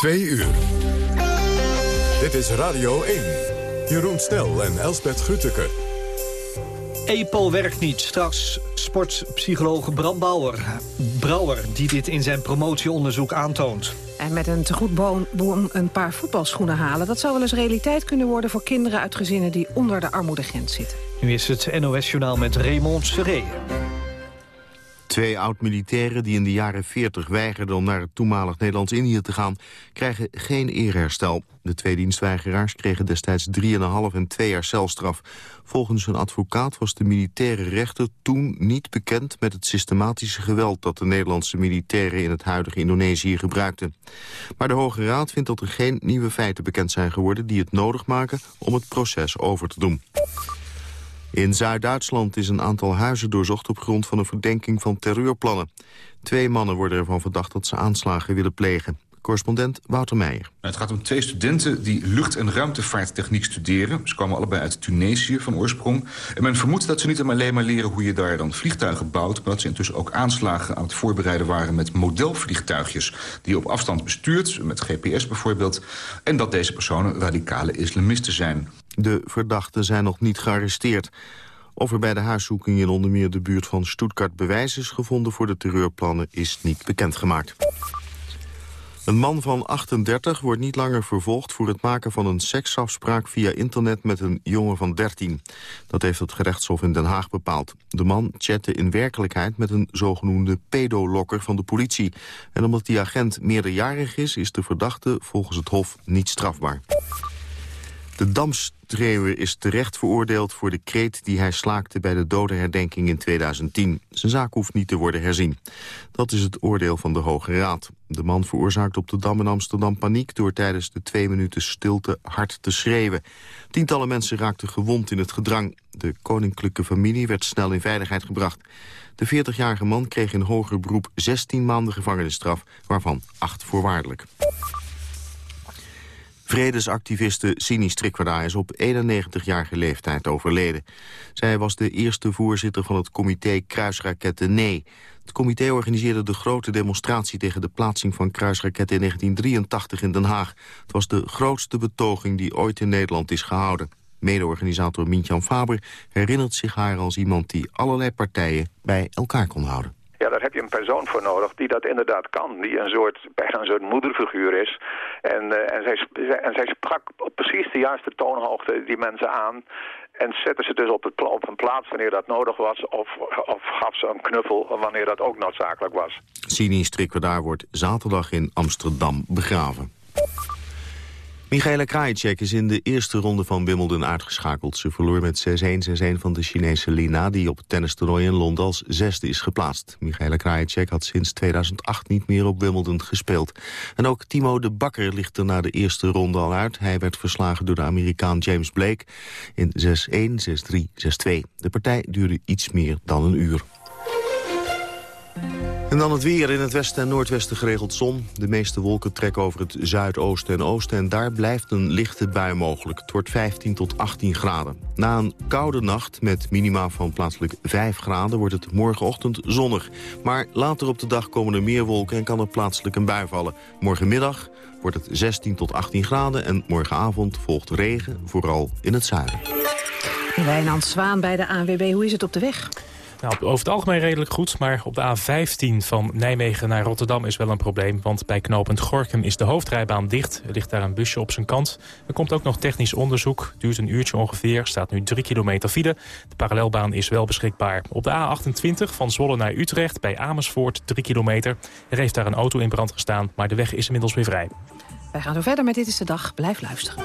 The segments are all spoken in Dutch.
Twee uur. Dit is Radio 1. Jeroen Snel en Elsbeth Grütke. EPOL werkt niet. Straks sportpsycholoog Bram Bauer. Brouwer die dit in zijn promotieonderzoek aantoont. En met een tegoedboom een paar voetbalschoenen halen... dat zou wel eens realiteit kunnen worden voor kinderen uit gezinnen... die onder de armoedegrens zitten. Nu is het NOS-journaal met Raymond Seré. Twee oud-militairen die in de jaren 40 weigerden om naar het toenmalig Nederlands-Indië te gaan, krijgen geen eerherstel. De twee dienstweigeraars kregen destijds 3,5 en 2 jaar celstraf. Volgens een advocaat was de militaire rechter toen niet bekend met het systematische geweld dat de Nederlandse militairen in het huidige Indonesië gebruikten. Maar de Hoge Raad vindt dat er geen nieuwe feiten bekend zijn geworden die het nodig maken om het proces over te doen. In Zuid-Duitsland is een aantal huizen doorzocht op grond van een verdenking van terreurplannen. Twee mannen worden ervan verdacht dat ze aanslagen willen plegen. Correspondent Wouter Meijer. Het gaat om twee studenten die lucht- en ruimtevaarttechniek studeren. Ze komen allebei uit Tunesië van oorsprong. En men vermoedt dat ze niet alleen maar leren hoe je daar dan vliegtuigen bouwt... maar dat ze intussen ook aanslagen aan het voorbereiden waren met modelvliegtuigjes... die je op afstand bestuurt, met GPS bijvoorbeeld. En dat deze personen radicale islamisten zijn. De verdachten zijn nog niet gearresteerd. Of er bij de huiszoeking in onder meer de buurt van Stuttgart bewijs is gevonden voor de terreurplannen is niet bekendgemaakt. Een man van 38 wordt niet langer vervolgd voor het maken van een seksafspraak via internet met een jongen van 13. Dat heeft het gerechtshof in Den Haag bepaald. De man chatte in werkelijkheid met een zogenoemde pedolokker van de politie. En omdat die agent meerderjarig is, is de verdachte volgens het hof niet strafbaar. De Damstreeuwer is terecht veroordeeld voor de kreet die hij slaakte bij de dodenherdenking in 2010. Zijn zaak hoeft niet te worden herzien. Dat is het oordeel van de Hoge Raad. De man veroorzaakte op de Dam in Amsterdam paniek door tijdens de twee minuten stilte hard te schreeuwen. Tientallen mensen raakten gewond in het gedrang. De koninklijke familie werd snel in veiligheid gebracht. De 40-jarige man kreeg in hoger beroep 16 maanden gevangenisstraf, waarvan 8 voorwaardelijk. Vredesactiviste Sini Strikwarda is op 91-jarige leeftijd overleden. Zij was de eerste voorzitter van het comité Kruisraketten Nee. Het comité organiseerde de grote demonstratie tegen de plaatsing van kruisraketten in 1983 in Den Haag. Het was de grootste betoging die ooit in Nederland is gehouden. Mede-organisator Mintjan Faber herinnert zich haar als iemand die allerlei partijen bij elkaar kon houden. Ja, daar heb je een persoon voor nodig die dat inderdaad kan. Die een soort, een soort moederfiguur is. En, uh, en, zij, en zij sprak op precies de juiste toonhoogte die mensen aan. En zette ze dus op, het, op een plaats wanneer dat nodig was. Of, of gaf ze een knuffel wanneer dat ook noodzakelijk was. Sini Strikwerdaar wordt zaterdag in Amsterdam begraven. Michaela Krajicek is in de eerste ronde van Wimbledon uitgeschakeld. Ze verloor met 6-1, 6-1 van de Chinese Lina... die op het tennistoernooi in Londen als zesde is geplaatst. Michaela Krajicek had sinds 2008 niet meer op Wimbledon gespeeld. En ook Timo de Bakker ligt er na de eerste ronde al uit. Hij werd verslagen door de Amerikaan James Blake in 6-1, 6-3, 6-2. De partij duurde iets meer dan een uur. En dan het weer in het westen en noordwesten geregeld zon. De meeste wolken trekken over het zuidoosten en oosten... en daar blijft een lichte bui mogelijk. Het wordt 15 tot 18 graden. Na een koude nacht met minima van plaatselijk 5 graden... wordt het morgenochtend zonnig. Maar later op de dag komen er meer wolken en kan er plaatselijk een bui vallen. Morgenmiddag wordt het 16 tot 18 graden... en morgenavond volgt regen, vooral in het zuiden. Wijnand Zwaan bij de ANWB, hoe is het op de weg? Nou, over het algemeen redelijk goed, maar op de A15 van Nijmegen naar Rotterdam is wel een probleem. Want bij knooppunt Gorkum is de hoofdrijbaan dicht. Er ligt daar een busje op zijn kant. Er komt ook nog technisch onderzoek. Duurt een uurtje ongeveer. Staat nu 3 kilometer file. De parallelbaan is wel beschikbaar. Op de A28 van Zwolle naar Utrecht bij Amersfoort 3 kilometer. Er heeft daar een auto in brand gestaan, maar de weg is inmiddels weer vrij. Wij gaan zo verder met Dit is de Dag. Blijf luisteren.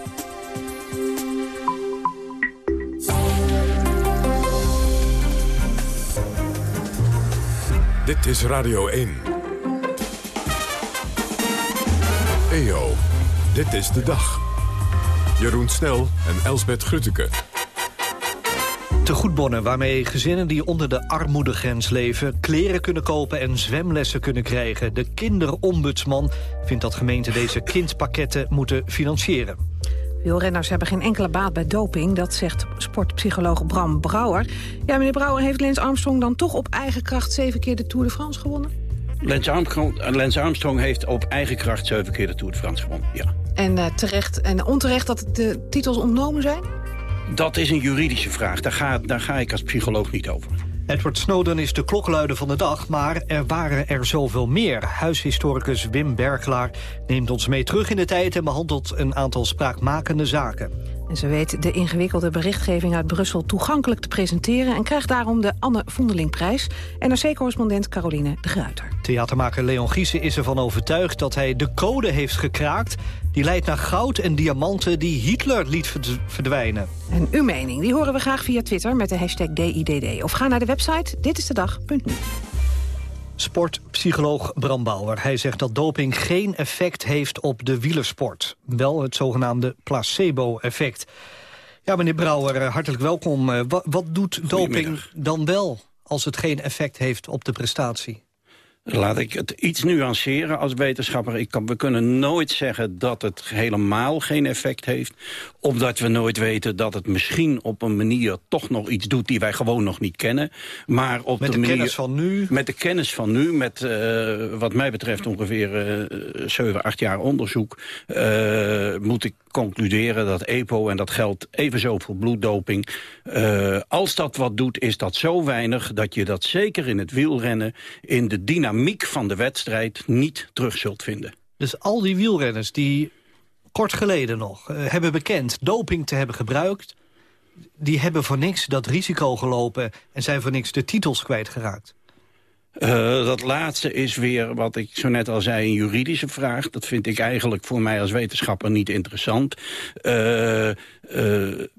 Dit is Radio 1. EO, dit is de dag. Jeroen Snel en Elsbet Grutteke. Te goedbonnen waarmee gezinnen die onder de armoedegrens leven... kleren kunnen kopen en zwemlessen kunnen krijgen. De kinderombudsman vindt dat gemeenten deze kindpakketten moeten financieren. Wielrenners hebben geen enkele baat bij doping, dat zegt sportpsycholoog Bram Brouwer. Ja, meneer Brouwer, heeft Lens Armstrong dan toch op eigen kracht zeven keer de Tour de France gewonnen? Lens Armstrong, Armstrong heeft op eigen kracht zeven keer de Tour de France gewonnen, ja. En uh, terecht en onterecht dat de titels ontnomen zijn? Dat is een juridische vraag, daar ga, daar ga ik als psycholoog niet over. Edward Snowden is de klokluider van de dag, maar er waren er zoveel meer. Huishistoricus Wim Berklaar neemt ons mee terug in de tijd... en behandelt een aantal spraakmakende zaken. En ze weet de ingewikkelde berichtgeving uit Brussel toegankelijk te presenteren... en krijgt daarom de Anne Vondelingprijs. NRC-correspondent Caroline de Gruiter. Theatermaker Leon Giesen is ervan overtuigd dat hij de code heeft gekraakt... die leidt naar goud en diamanten die Hitler liet verdwijnen. En uw mening, die horen we graag via Twitter met de hashtag DIDD. Of ga naar de website ditistedag.nu. Sportpsycholoog Bram Bauer. Hij zegt dat doping geen effect heeft op de wielersport. Wel het zogenaamde placebo-effect. Ja, meneer Brouwer, eh, hartelijk welkom. Eh, wat, wat doet doping dan wel als het geen effect heeft op de prestatie? Laat ik het iets nuanceren als wetenschapper. Ik kan, we kunnen nooit zeggen dat het helemaal geen effect heeft. Omdat we nooit weten dat het misschien op een manier toch nog iets doet... die wij gewoon nog niet kennen. Maar op met de, manier, kennis van nu? Met de kennis van nu, met uh, wat mij betreft ongeveer uh, 7, 8 jaar onderzoek... Uh, moet ik concluderen dat EPO, en dat geldt evenzo voor bloeddoping... Uh, als dat wat doet, is dat zo weinig dat je dat zeker in het wielrennen... in de dynamiek van de wedstrijd niet terug zult vinden. Dus al die wielrenners die kort geleden nog uh, hebben bekend doping te hebben gebruikt... die hebben voor niks dat risico gelopen en zijn voor niks de titels kwijtgeraakt. Uh, dat laatste is weer, wat ik zo net al zei, een juridische vraag. Dat vind ik eigenlijk voor mij als wetenschapper niet interessant. Uh, uh,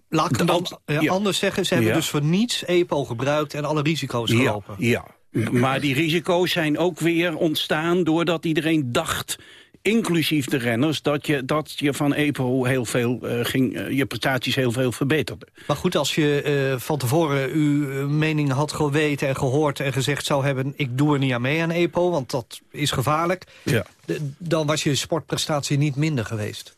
Laat ik dan ja. anders zeggen, ze hebben ja. dus voor niets EPO gebruikt en alle risico's gelopen. Ja, ja, maar die risico's zijn ook weer ontstaan doordat iedereen dacht inclusief de renners, dat je, dat je van EPO heel veel uh, ging, uh, je prestaties heel veel verbeterde. Maar goed, als je uh, van tevoren uw mening had geweten en gehoord en gezegd zou hebben... ik doe er niet aan mee aan EPO, want dat is gevaarlijk... Ja. dan was je sportprestatie niet minder geweest.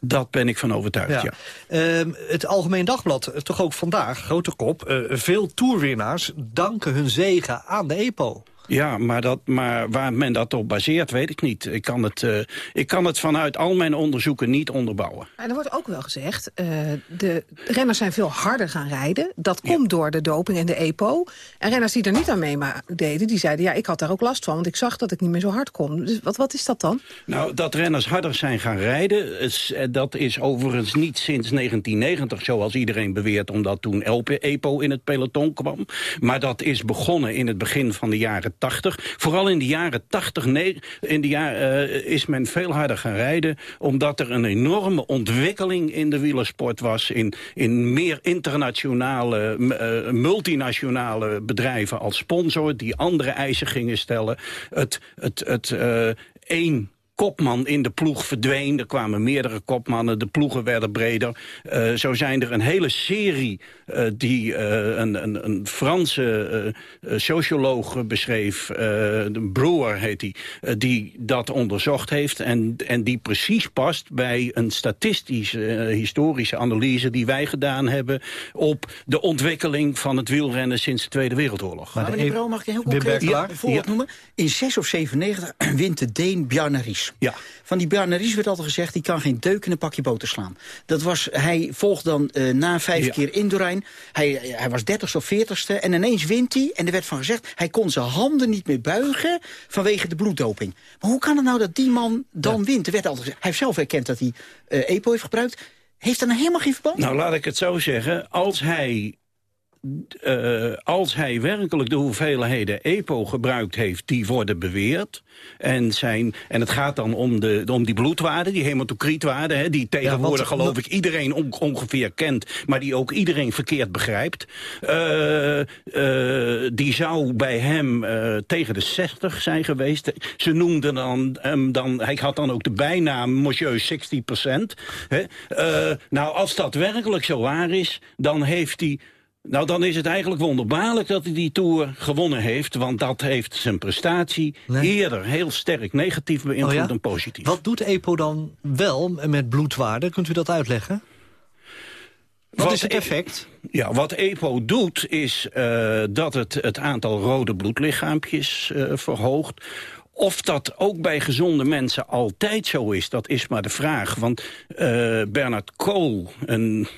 Dat ben ik van overtuigd, ja. ja. Uh, het Algemeen Dagblad, toch ook vandaag, grote kop... Uh, veel toerwinnaars danken hun zegen aan de EPO. Ja, maar, dat, maar waar men dat op baseert, weet ik niet. Ik kan het, uh, ik kan het vanuit al mijn onderzoeken niet onderbouwen. En er wordt ook wel gezegd, uh, de renners zijn veel harder gaan rijden. Dat komt door de doping en de EPO. En renners die er niet aan mee deden, die zeiden... ja, ik had daar ook last van, want ik zag dat ik niet meer zo hard kon. Dus wat, wat is dat dan? Nou, dat renners harder zijn gaan rijden... Is, dat is overigens niet sinds 1990, zoals iedereen beweert... omdat toen EPO in het peloton kwam. Maar dat is begonnen in het begin van de jaren 80. Vooral in de jaren 80 nee, in de jaar, uh, is men veel harder gaan rijden... omdat er een enorme ontwikkeling in de wielersport was... in, in meer internationale, uh, multinationale bedrijven als sponsor... die andere eisen gingen stellen. Het, het, het uh, één kopman in de ploeg verdween. Er kwamen meerdere kopmannen, de ploegen werden breder. Uh, zo zijn er een hele serie uh, die uh, een, een, een, Franse socioloog beschreef. de Brewer heet hij, die dat onderzocht heeft. En, en die precies past bij een statistische, historische analyse... die wij gedaan hebben op de ontwikkeling van het wielrennen sinds de Tweede Wereldoorlog. Maar meneer Brouw, mag ik een heel concreet voorbeeld ja. noemen? In 6 of 97 wint de Deen Bjarne Ja. Van die Bjarne Ries werd altijd gezegd... die kan geen deuk in een pakje boter slaan. Dat was, hij volgde dan uh, na vijf ja. keer Indurain. Hij, hij was dertigste of veertigste. En ineens wint hij. En er werd van gezegd... hij kon zijn handen niet meer buigen vanwege de bloeddoping. Maar hoe kan het nou dat die man dan ja. wint? Er werd altijd gezegd, hij heeft zelf erkend dat hij uh, EPO heeft gebruikt. Heeft dat nou helemaal geen verband? Nou, laat ik het zo zeggen. Als hij uh, als hij werkelijk de hoeveelheden EPO gebruikt heeft... die worden beweerd. En, zijn, en het gaat dan om, de, om die bloedwaarden, die hematocrietwaarden... Hè, die tegenwoordig ja, geloof ik iedereen on, ongeveer kent... maar die ook iedereen verkeerd begrijpt. Uh, uh, die zou bij hem tegen de 60 zijn geweest. Ze noemden dan, hem dan... Hij had dan ook de bijnaam Monsieur 60 Hè? nou, als dat werkelijk zo waar is, dan heeft hij... Nou, dan is het eigenlijk wonderbaarlijk dat hij die Tour gewonnen heeft... want dat heeft zijn prestatie nee. eerder heel sterk negatief beïnvloed oh ja? dan positief. Wat doet EPO dan wel met bloedwaarde? Kunt u dat uitleggen? Wat, wat is het effect? Ja, wat EPO doet is uh, dat het het aantal rode bloedlichaampjes uh, verhoogt. Of dat ook bij gezonde mensen altijd zo is, dat is maar de vraag. Want uh, Bernard Kool, een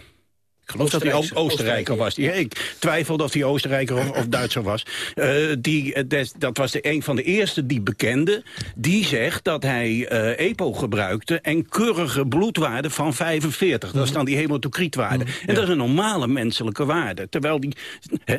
ik geloof dat hij Oostenrijker was. Ja, ik twijfel of hij Oostenrijker of, of Duitser was. Uh, die, des, dat was de, een van de eerste die bekende. Die zegt dat hij uh, EPO gebruikte en keurige bloedwaarde van 45. Dat is dan die hematocrietwaarde. En dat is een normale menselijke waarde. Terwijl die... He,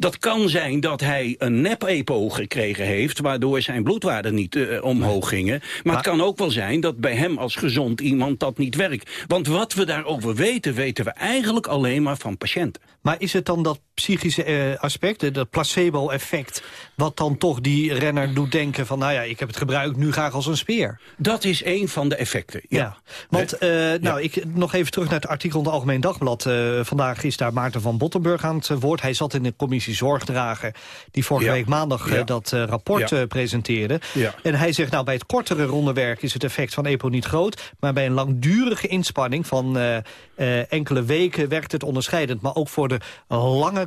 dat kan zijn dat hij een nep-EPO gekregen heeft... waardoor zijn bloedwaarden niet uh, omhoog gingen. Maar, maar, het kan ook wel zijn dat bij hem als gezond iemand dat niet werkt. Want wat we daarover weten, weten we eigenlijk alleen maar van patiënten. Maar is het dan dat psychische uh, aspect, dat placebo-effect... wat dan toch die renner doet denken van... nou ja, ik heb het gebruikt, nu ik als een speer? Dat is een van de effecten, ja. ja. Want, uh, nou, ja. ik, nog even terug naar het artikel in het Algemeen Dagblad. Uh, vandaag is daar Maarten van Bottenburg aan het woord. Hij zat in de commissie Zorgdragen... die vorige ja. week maandag dat rapport presenteerde. En hij zegt, nou, bij het kortere rondewerk... is het effect van EPO niet groot... maar bij een langdurige inspanning van enkele weken... werkt het onderscheidend. Maar ook voor de lange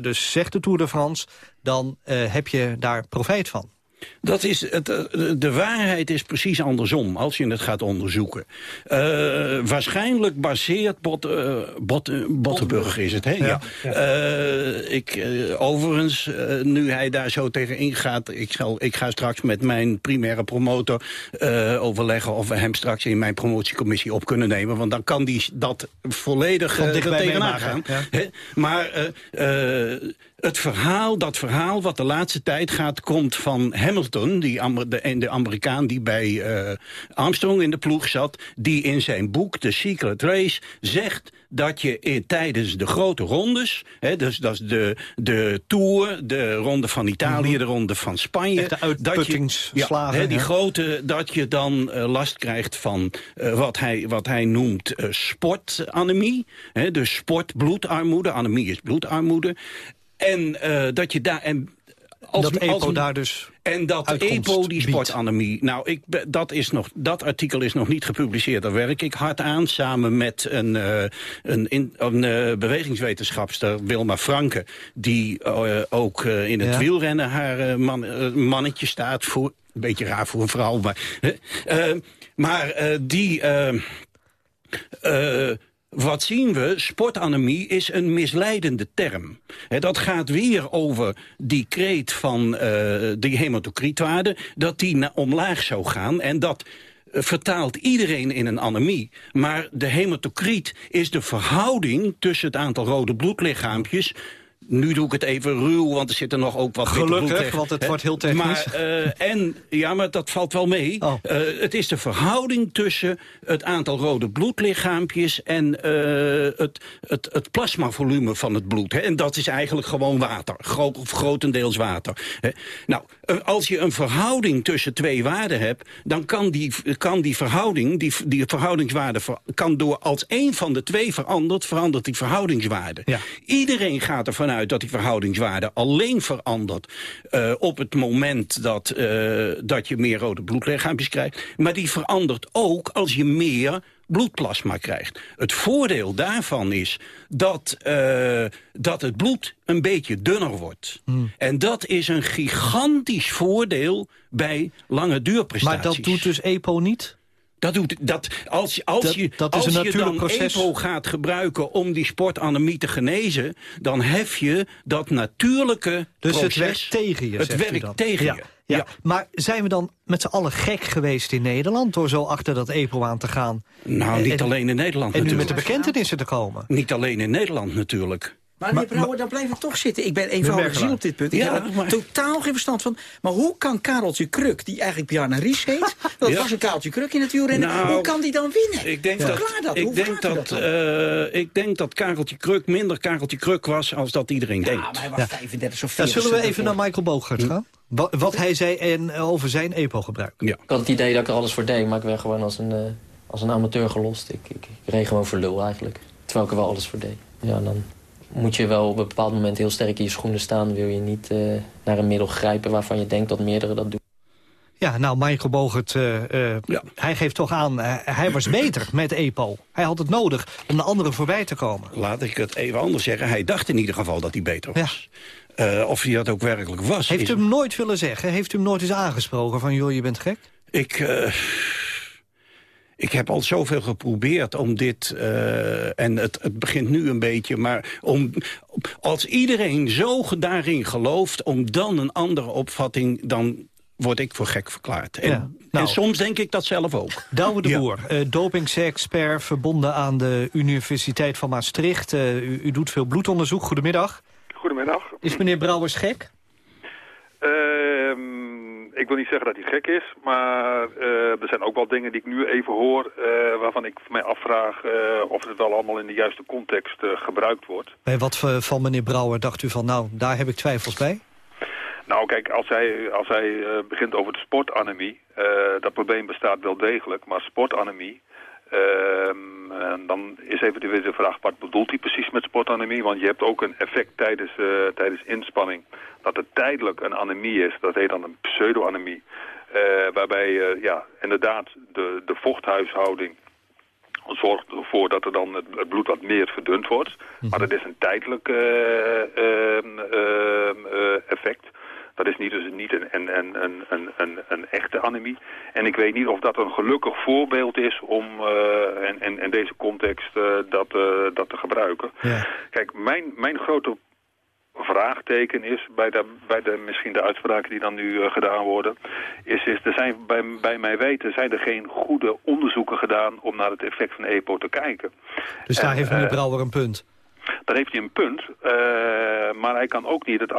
dus zegt de Tour de France... dan uh, heb je daar profijt van. Dat is het, de waarheid is precies andersom, als je het gaat onderzoeken. Uh, waarschijnlijk baseert Bot, uh, Bot, uh, Bottenburg is het, hè? Ja. ja. ik, overigens, nu hij daar zo tegen ingaat... Ik, zal, ik ga straks met mijn primaire promotor overleggen... of we hem straks in mijn promotiecommissie op kunnen nemen. Want dan kan die dat volledig tegenaan gaan. Ja. Maar het verhaal, dat verhaal wat de laatste tijd gaat... komt van Hamilton, die, de, de Amerikaan die bij uh, Armstrong in de ploeg zat... die in zijn boek The Secret Race zegt dat je in, tijdens de grote rondes... Hè, dus dat is de, de Tour, de ronde van Italië, mm -hmm. de ronde van Spanje... Uitputtingsslagen. Ja, hè, die grote, dat je dan uh, last krijgt van uh, wat, hij, wat hij noemt uh, sportanemie. Hè, dus sportbloedarmoede, anemie is bloedarmoede. En uh, dat je daar... En als, dat EPO als- daar dus En dat EPO die sportanemie... Nou, ik, dat, is nog, dat artikel is nog niet gepubliceerd. Daar werk ik hard aan, samen met een, eh, een, in, een eh, bewegingswetenschapster, Wilma Franke... die eh, ook eh, in het Ja. wielrennen haar eh, man, eh, mannetje staat voor... Een beetje raar voor een vrouw, maar... Eh, maar eh, die... wat zien we? Sportanemie is een misleidende term. Dat gaat weer over die kreet van eh, die hematocrietwaarde... dat die omlaag zou gaan en dat eh, vertaalt iedereen in een anemie. Maar de hematocriet is de verhouding tussen het aantal rode bloedlichaampjes... Nu doe ik het even ruw, want er zit er nog ook wat Gelukkig, want het hè. wordt heel technisch. Maar, eh, en, ja, maar dat valt wel mee. Oh. Eh, het is de verhouding tussen het aantal rode bloedlichaampjes... en eh, het, het, het plasmavolume van het bloed. Hè. En dat is eigenlijk gewoon water, of grotendeels water. Hè. Nou, als je een verhouding tussen twee waarden hebt... dan kan die, kan die verhouding, die, die verhoudingswaarde... ver- kan door als één van de twee verandert, verandert die verhoudingswaarde. Ja. Iedereen gaat ervan uit dat die verhoudingswaarde alleen verandert... eh, op het moment dat, eh, dat je meer rode bloedlichaampjes krijgt. Maar die verandert ook als je meer bloedplasma krijgt. Het voordeel daarvan is dat, eh, dat het bloed een beetje dunner wordt. Hmm. En dat is een gigantisch voordeel bij lange duurprestaties. Maar dat doet dus EPO niet? Dat doet, dat, als, je- als Dat- je, dat als een je natuurlijk dan proces. EPO gaat gebruiken om die sportanemie te genezen... dan hef je dat natuurlijke Dus proces... het werkt tegen je, Het werkt tegen ja. je. Ja. Ja. Maar zijn we dan met z'n allen gek geweest in Nederland... door zo achter dat EPO aan te gaan? Nou, niet en- alleen in Nederland En nu met de natuurlijk. bekentenissen te komen? Niet alleen in Nederland natuurlijk. Maar meneer Brouwer, dan blijf ik toch zitten. Ik ben eenvoudig ziel dat. op dit punt. Ik Ja, heb maar- totaal geen verstand van. Maar hoe kan Kareltje Kruk, die eigenlijk Bjarne Ries heet... dat Ja. was een Kareltje Kruk in het wielrennen... Nou, hoe kan die dan winnen? Ik denk, Verklaar dat, dat. ik, Hoe denk dat, dan? eh, ik denk dat Kareltje Kruk minder Kareltje Kruk was... als dat iedereen Ja, denkt. maar hij was Ja. 35 of Dan 40. zullen we even naar Michael Bogert gaan? Wa- Wat hij zei en eh, over zijn EPO-gebruik. Ja. Ik had het idee dat ik er alles voor deed, maar ik werd gewoon als een, eh, als een amateur gelost. Ik, ik, ik reed gewoon voor lul eigenlijk. Terwijl ik er wel alles voor deed. Ja, dan moet je wel op een bepaald moment heel sterk in je schoenen staan. Wil je niet eh, naar een middel grijpen waarvan je denkt dat meerdere dat doen. Ja, nou, Michael Bogert, eh, eh, Ja. hij geeft toch aan... eh, hij was beter met EPO. Hij had het nodig om de anderen voorbij te komen. Laat ik het even anders zeggen. Hij dacht in ieder geval dat hij beter was. Eh, of hij dat ook werkelijk was. Heeft is- u hem nooit willen zeggen? Heeft u hem nooit eens aangesproken van... joh, je bent gek? Ik, eh, ik heb al zoveel geprobeerd om dit... eh, en het, het begint nu een beetje, maar om, als iedereen zo daarin gelooft... om dan een andere opvatting, dan word ik voor gek verklaard. En, Ja, nou. en soms denk ik dat zelf ook. Douwe de Ja. Boer, eh dopingse-expert verbonden aan de Universiteit van Maastricht. Eh, u, u doet veel bloedonderzoek. Goedemiddag. Goedemiddag. Is meneer Brouwers gek? Ehm, ik wil niet zeggen dat hij gek is, maar eh, er zijn ook wel dingen die ik nu even hoor... eh, waarvan ik mij afvraag eh, of het wel allemaal in de juiste context gebruikt wordt. Bij wat van meneer Brouwer dacht u van... nou, daar heb ik twijfels bij? Nou kijk, als hij, als hij begint over de sportanemie, dat probleem bestaat wel degelijk, maar sportanemie... ehm, en dan is even de, vraag, wat bedoelt hij precies met sportanemie? Want je hebt ook een effect tijdens, eh, tijdens inspanning. Dat het tijdelijk een anemie is, dat heet dan een pseudoanemie. eh waarbij eh, ja, inderdaad de, de vochthuishouding zorgt ervoor dat er dan het, bloed wat meer verdund wordt. Maar dat is een tijdelijk eh, ehm, ehm, eh, effect. Dat is niet, dus niet een, een, een, een, een, echte anemie. En ik weet niet of dat een gelukkig voorbeeld is om uh, in, in, in deze context uh, dat, uh, dat te gebruiken. Ja. Kijk, mijn, mijn grote vraagteken is bij, de, bij de, misschien de uitspraken die dan nu gedaan worden, is, is er zijn bij, bij mij weten zijn er geen goede onderzoeken gedaan om naar het effect van EPO te kijken. Dus daar en, heeft meneer Brouwer een punt. Daar heeft hij een punt, uh, maar hij kan ook niet het, uh,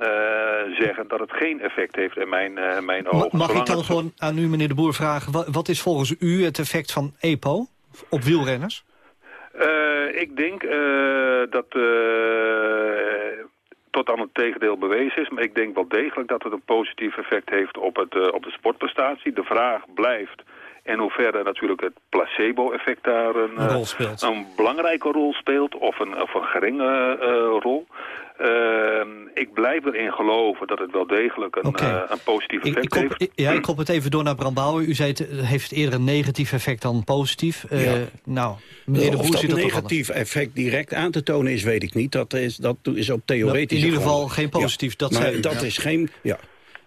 uh, zeggen dat het geen effect heeft in mijn, mijn ogen. Mag ik dan het... gewoon aan u, meneer de Boer, vragen... Wat, wat, is volgens u het effect van EPO op wielrenners? ik denk dat tot aan het tegendeel bewezen is. Maar ik denk wel degelijk dat het een positief effect heeft op, het, op de sportprestatie. De vraag blijft in hoeverre natuurlijk het placebo-effect daar een, een, rol speelt. een belangrijke rol speelt of een, of een geringe uh, rol. Ehm, ik blijf erin geloven dat het wel degelijk een, Oké. een positief effect Ik, ik, heeft. kop, ja, ik kop het even door naar Bram Bouwer. U zei het eh, heeft eerder een negatief effect dan positief. Eh, Ja. Nou, meneer de of Boer dat ziet dat negatief effect direct aan te tonen is, weet ik niet. Dat is, dat is op theoretische In ieder geval geen positief, Ja, dat maar zei u, dat ja. is geen... Ja.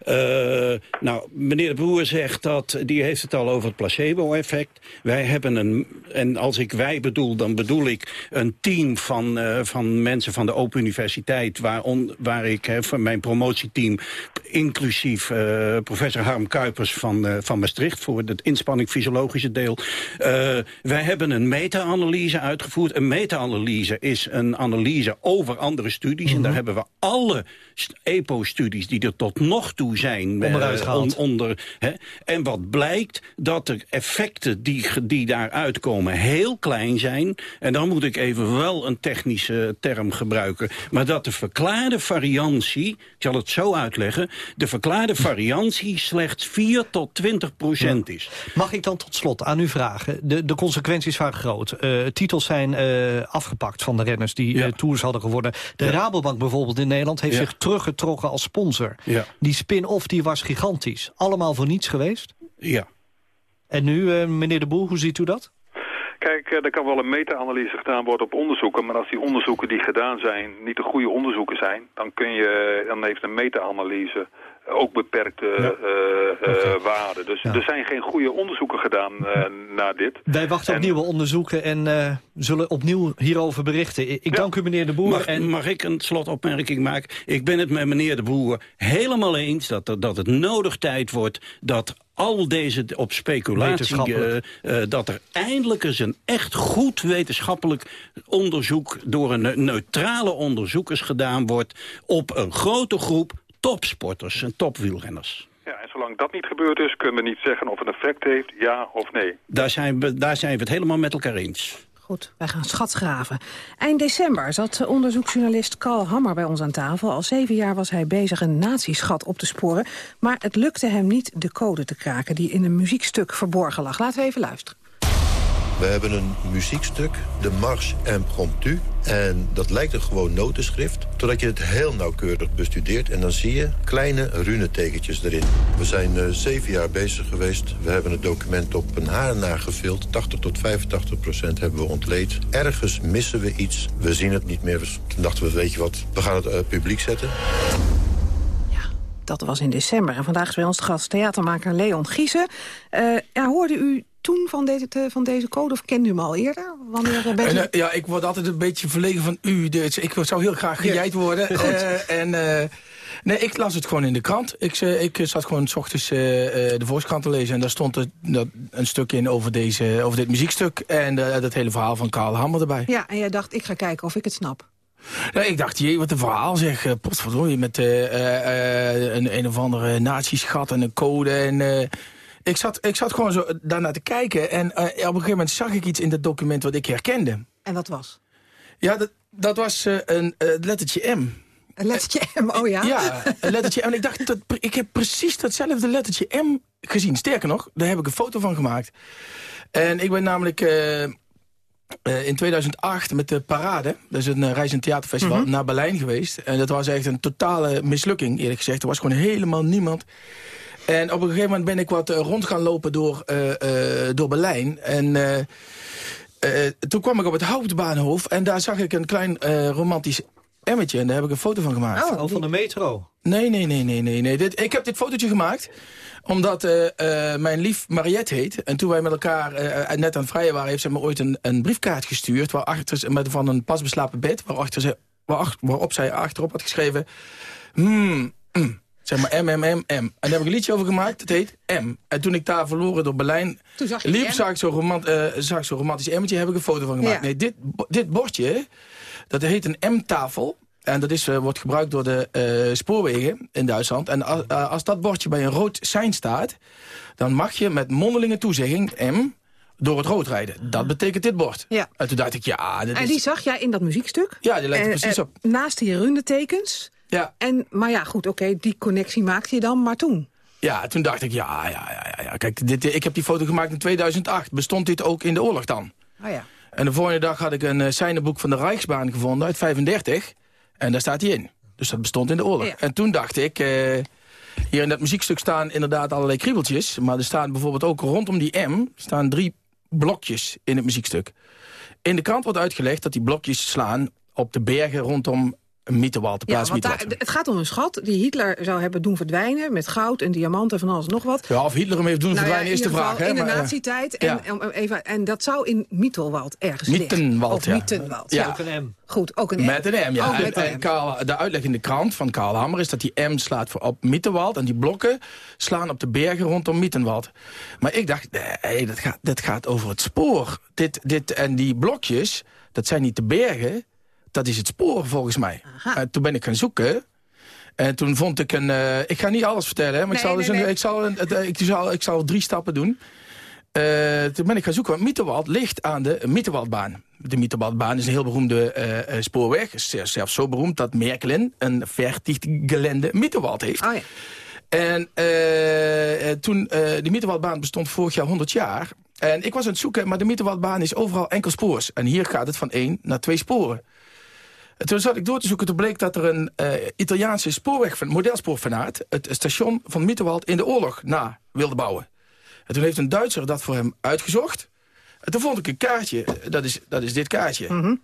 Eh, nou, meneer de Boer zegt dat, die heeft het al over het placebo-effect. Wij hebben een, en als ik wij bedoel, dan bedoel ik een team van, eh, van mensen van de Open Universiteit, waar, on- waar ik, hè, van mijn promotieteam, inclusief eh, professor Harm Kuipers van, van Maastricht, voor het inspanning fysiologische deel. Wij hebben een meta-analyse uitgevoerd. Een meta-analyse is een analyse over andere studies. En daar hebben we alle EPO-studies die er tot nog toe zijn... eh, Onderuit gehaald. onder, hè. En wat blijkt, dat de effecten die, die daaruit komen heel klein zijn. En dan moet ik even wel een technische term gebruiken. Maar dat de verklaarde variantie, ik zal het zo uitleggen... de verklaarde variantie slechts 4 tot 20 procent is. Mag ik dan tot slot aan u vragen? De, de consequenties waren groot. Eh, titels zijn eh, afgepakt van de renners die tours hadden gewonnen. De Rabobank bijvoorbeeld in Nederland heeft Ja. zich teruggetrokken als sponsor. Ja. Die spin-off die was gigantisch. Allemaal voor niets geweest? Ja. En nu, eh, meneer de Boer, hoe ziet u dat? Kijk, eh, er kan wel een meta-analyse gedaan worden op onderzoeken, maar als die onderzoeken die gedaan zijn niet de goede onderzoeken zijn, dan, kun je, dan heeft een meta-analyse ook beperkte eh, eh, waarde. Dus er zijn geen goede onderzoeken gedaan eh, naar dit. Wij wachten op nieuwe onderzoeken en eh, zullen opnieuw hierover berichten. Ik, dank u, meneer de Boer. Mag, en... mag ik een slotopmerking maken? Ik ben het met meneer de Boer helemaal eens dat, er- dat het nodig tijd wordt... dat al deze op speculatie... Dat er eindelijk eens een echt goed wetenschappelijk onderzoek... door een ne- neutrale onderzoekers gedaan wordt... op een grote groep topsporters en topwielrenners. Ja, en zolang dat niet gebeurd is, kunnen we niet zeggen of het effect heeft, ja of nee. Daar zijn we, daar zijn we het helemaal met elkaar eens. Goed, wij gaan schatsgraven. Eind december zat onderzoeksjournalist Carl Hammer bij ons aan tafel. Al zeven jaar was hij bezig een natieschat op te sporen. Maar het lukte hem niet de code te kraken die in een muziekstuk verborgen lag. Laten we even luisteren. We hebben een muziekstuk, de Marche Impromptu. En dat lijkt een gewoon notenschrift. Totdat je het heel nauwkeurig bestudeert. En dan zie je kleine runetekentjes erin. We zijn eh, zeven jaar bezig geweest. We hebben het document op een haar nagevuld. 80 tot 85 procent hebben we ontleed. Ergens missen we iets. We zien het niet meer. Toen dachten we, weet je wat, we gaan het eh, publiek zetten. Dat was in december. En vandaag is bij ons gast theatermaker Leon Giesen. Eh, ja, hoorde u toen van deze, van deze code of kende u hem al eerder? Wanneer eh, bent u... Eh, ja, ik word altijd een beetje verlegen van u. Dus ik zou heel graag gejijd worden. Goed. Eh, en, eh, nee, ik las het gewoon in de krant. Ik, eh, ik zat gewoon s ochtends eh, eh, de Volkskrant te lezen. En daar stond er, dat, een stuk in over, deze, over dit muziekstuk. En dat hele verhaal van Karl Hammer erbij. Ja, en jij dacht, ik ga kijken of ik het snap. Ja, ik dacht, jee, wat een verhaal zeg. Uh, potverdorie, met eh, eh, eh, een, een of andere natieschat en een code. En, eh, ik, zat, ik zat gewoon zo daarnaar te kijken. En eh, op een gegeven moment zag ik iets in dat document wat ik herkende. En wat was? Ja, dat, dat was eh, een eh, lettertje M. Een lettertje M, oh ja? Ja, een lettertje M. En ik dacht, dat, ik heb precies datzelfde lettertje M gezien. Sterker nog, daar heb ik een foto van gemaakt. En ik ben namelijk eh, eh, in 2008 met de Parade... dat is een uh, reis- en theaterfestival, Mhm. naar Berlijn geweest. En dat was echt een totale mislukking, eerlijk gezegd. Er was gewoon helemaal niemand... En op een gegeven moment ben ik wat eh, rond gaan lopen door, eh, eh, door Berlijn. En toen kwam ik op het Hauptbahnhof en daar zag ik een klein romantisch emmetje. En daar heb ik een foto van gemaakt. Oh, van de metro. Nee, nee, nee, nee, nee. nee. Dit, ik heb dit fotootje gemaakt omdat mijn lief Mariette heet. En toen wij met elkaar net aan het vrijen waren... heeft ze me ooit een, een briefkaart gestuurd... Waarachter, met, van een pas beslapen bed... Waarachter ze, waarachter, waarop zij achterop had geschreven... Hmm, mm, zeg maar M, M, M, M. En daar heb ik een liedje over gemaakt. Het heet M. En toen ik daar verloren door Berlijn Toen zag je liep... Zag ik zo'n romant, eh, zag ik zo'n romantisch emmetje, heb ik een foto van gemaakt. Ja. Nee, dit, dit bordje, dat heet een M-tafel... En dat is, eh, wordt gebruikt door de eh, spoorwegen in Duitsland. En als, eh, als dat bordje bij een rood sein staat... dan mag je met mondelinge toezegging, M, door het rood rijden. Dat betekent dit bord. Ja. En toen dacht ik, ja... Dat En is... die zag jij in dat muziekstuk? Ja, die lijkt er precies eh, op. Naast die rundetekens. Ja. En, maar ja, goed, oké, die connectie maakte je dan, maar toen? Ja, toen dacht ik, ja, ja, ja, ja. Kijk, dit, ik heb die foto gemaakt in 2008. Bestond dit ook in de oorlog dan? Oh ja. En de volgende dag had ik een uh, seinenboek van de Rijksbaan gevonden uit 35. En daar staat hij in. Dus dat bestond in de oorlog. En toen dacht ik... eh, hier in dat muziekstuk staan inderdaad allerlei kriebeltjes. Maar er staan bijvoorbeeld ook rondom die M... staan drie blokjes in het muziekstuk. In de krant wordt uitgelegd dat die blokjes slaan op de bergen rondom Ja, want daar, Mietenwald. het gaat om een schat die Hitler zou hebben doen verdwijnen... met goud en diamanten van alles en nog wat. Ja, of Hitler hem heeft doen Nou verdwijnen is de vraag. hè, in de nazi-tijd. ja. En, even, en dat zou in Mietenwald ergens liggen. Mietenwald, Of ja. Mietenwald, Ja. ja. Ook een M. Goed, ook een M. Met een M, ja. Ook En, met een en M. Karl, de uitleg in de krant van Karl Hammer is dat die M slaat voor op Mietenwald... en die blokken slaan op de bergen rondom Mietenwald. Maar ik dacht, nee, dat gaat, dat gaat over het spoor. Dit, dit, en die blokjes, dat zijn niet de bergen, dat is het spoor volgens mij. En toen ben ik gaan zoeken... En toen vond ik een... eh, ik ga niet alles vertellen, maar ik, Nee, zal dus nee, een, nee. ik, zal een, eh, ik, zal, ik zal drie stappen doen. Eh, toen ben ik gaan zoeken, want Mieterwald ligt aan de Mieterwaldbaan. De Mieterwaldbaan is een heel beroemde eh, eh, spoorweg. Zelfs- zo beroemd dat Merkelen een vertichtgelende Mieterwald heeft. Oh ja. En eh, eh, toen, eh de Mieterwaldbaan bestond vorig jaar 100 jaar. En ik was aan het zoeken, maar de Mieterwaldbaan is overal enkel spoors. En hier gaat het van één naar twee sporen. En toen zat ik door te zoeken, toen bleek dat er een eh, Italiaanse spoorweg, van, modelspoorfanaat... het station van Mieterwald in de oorlog na wilde bouwen. En toen heeft een Duitser dat voor hem uitgezocht. En toen vond ik een kaartje, dat is, dat is dit kaartje. Mhm.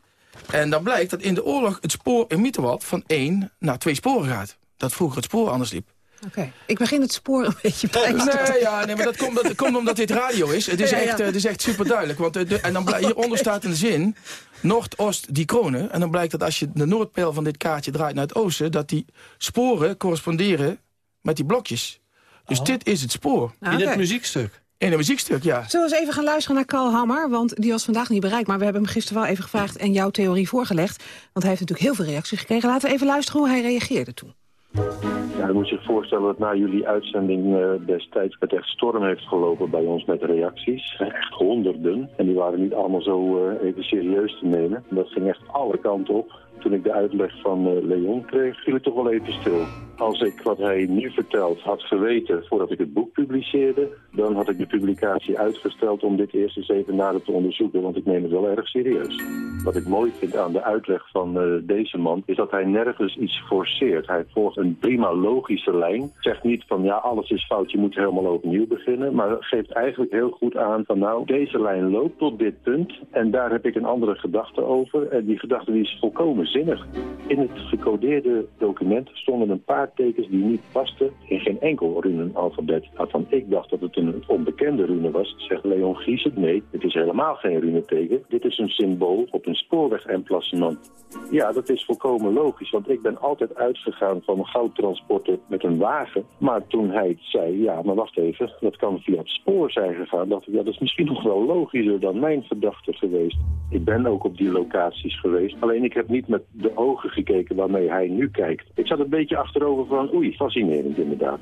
En dan blijkt dat in de oorlog het spoor in Mieterwald van één naar twee sporen gaat. Dat vroeger het spoor anders liep. Oké, ik begin het spoor een beetje bij te Nee, ja, nee, maar dat komt, dat komt omdat dit radio is. Het is Ja, ja. echt, eh, het is echt super duidelijk. Want, eh, de, en dan hieronder staat een zin. Noord-Oost die kronen. En dan blijkt dat als je de noordpijl van dit kaartje draait naar het oosten... dat die sporen corresponderen met die blokjes. Dus dit is het spoor. Ah, oké. muziekstuk? In het muziekstuk, ja. Zullen we eens even gaan luisteren naar Karl Hammer? Want die was vandaag niet bereikt. Maar we hebben hem gisteren wel even gevraagd en jouw theorie voorgelegd. Want hij heeft natuurlijk heel veel reacties gekregen. Laten we even luisteren hoe hij reageerde toen. Ja, je moet zich voorstellen dat na jullie uitzending eh, destijds het echt storm heeft gelopen bij ons met reacties. Echt honderden. En die waren niet allemaal zo eh, even serieus te nemen. Dat ging echt alle kanten op. Toen ik de uitleg van eh, Leon kreeg, viel ik toch wel even stil. Als ik wat hij nu vertelt had geweten voordat ik het boek publiceerde, dan had ik de publicatie uitgesteld om dit eerst eens even nader te onderzoeken, want ik neem het wel erg serieus. Wat ik mooi vind aan de uitleg van eh, deze man, is dat hij nergens iets forceert. Hij volgt een prima logische lijn. Zegt niet van ja, alles is fout, je moet helemaal overnieuw beginnen. Maar geeft eigenlijk heel goed aan van nou, deze lijn loopt tot dit punt. En daar heb ik een andere gedachte over. En die gedachte die is volkomen In het gecodeerde document stonden een paar tekens die niet pasten in geen enkel runenalfabet. Waarvan ik dacht dat het een onbekende rune was, zegt Leon Giesen. Nee, het is helemaal geen runeteken. Dit is een symbool op een spoorwegemplacement. Ja, dat is volkomen logisch, want ik ben altijd uitgegaan van goudtransporten met een wagen. Maar toen hij zei, ja, maar wacht even, dat kan via het spoor zijn gegaan, dacht ik, ja, dat is misschien nog wel logischer dan mijn gedachte geweest. Ik ben ook op die locaties geweest, alleen ik heb niet met de ogen gekeken waarmee hij nu kijkt. Ik zat een beetje achterover van, oei, fascinerend inderdaad.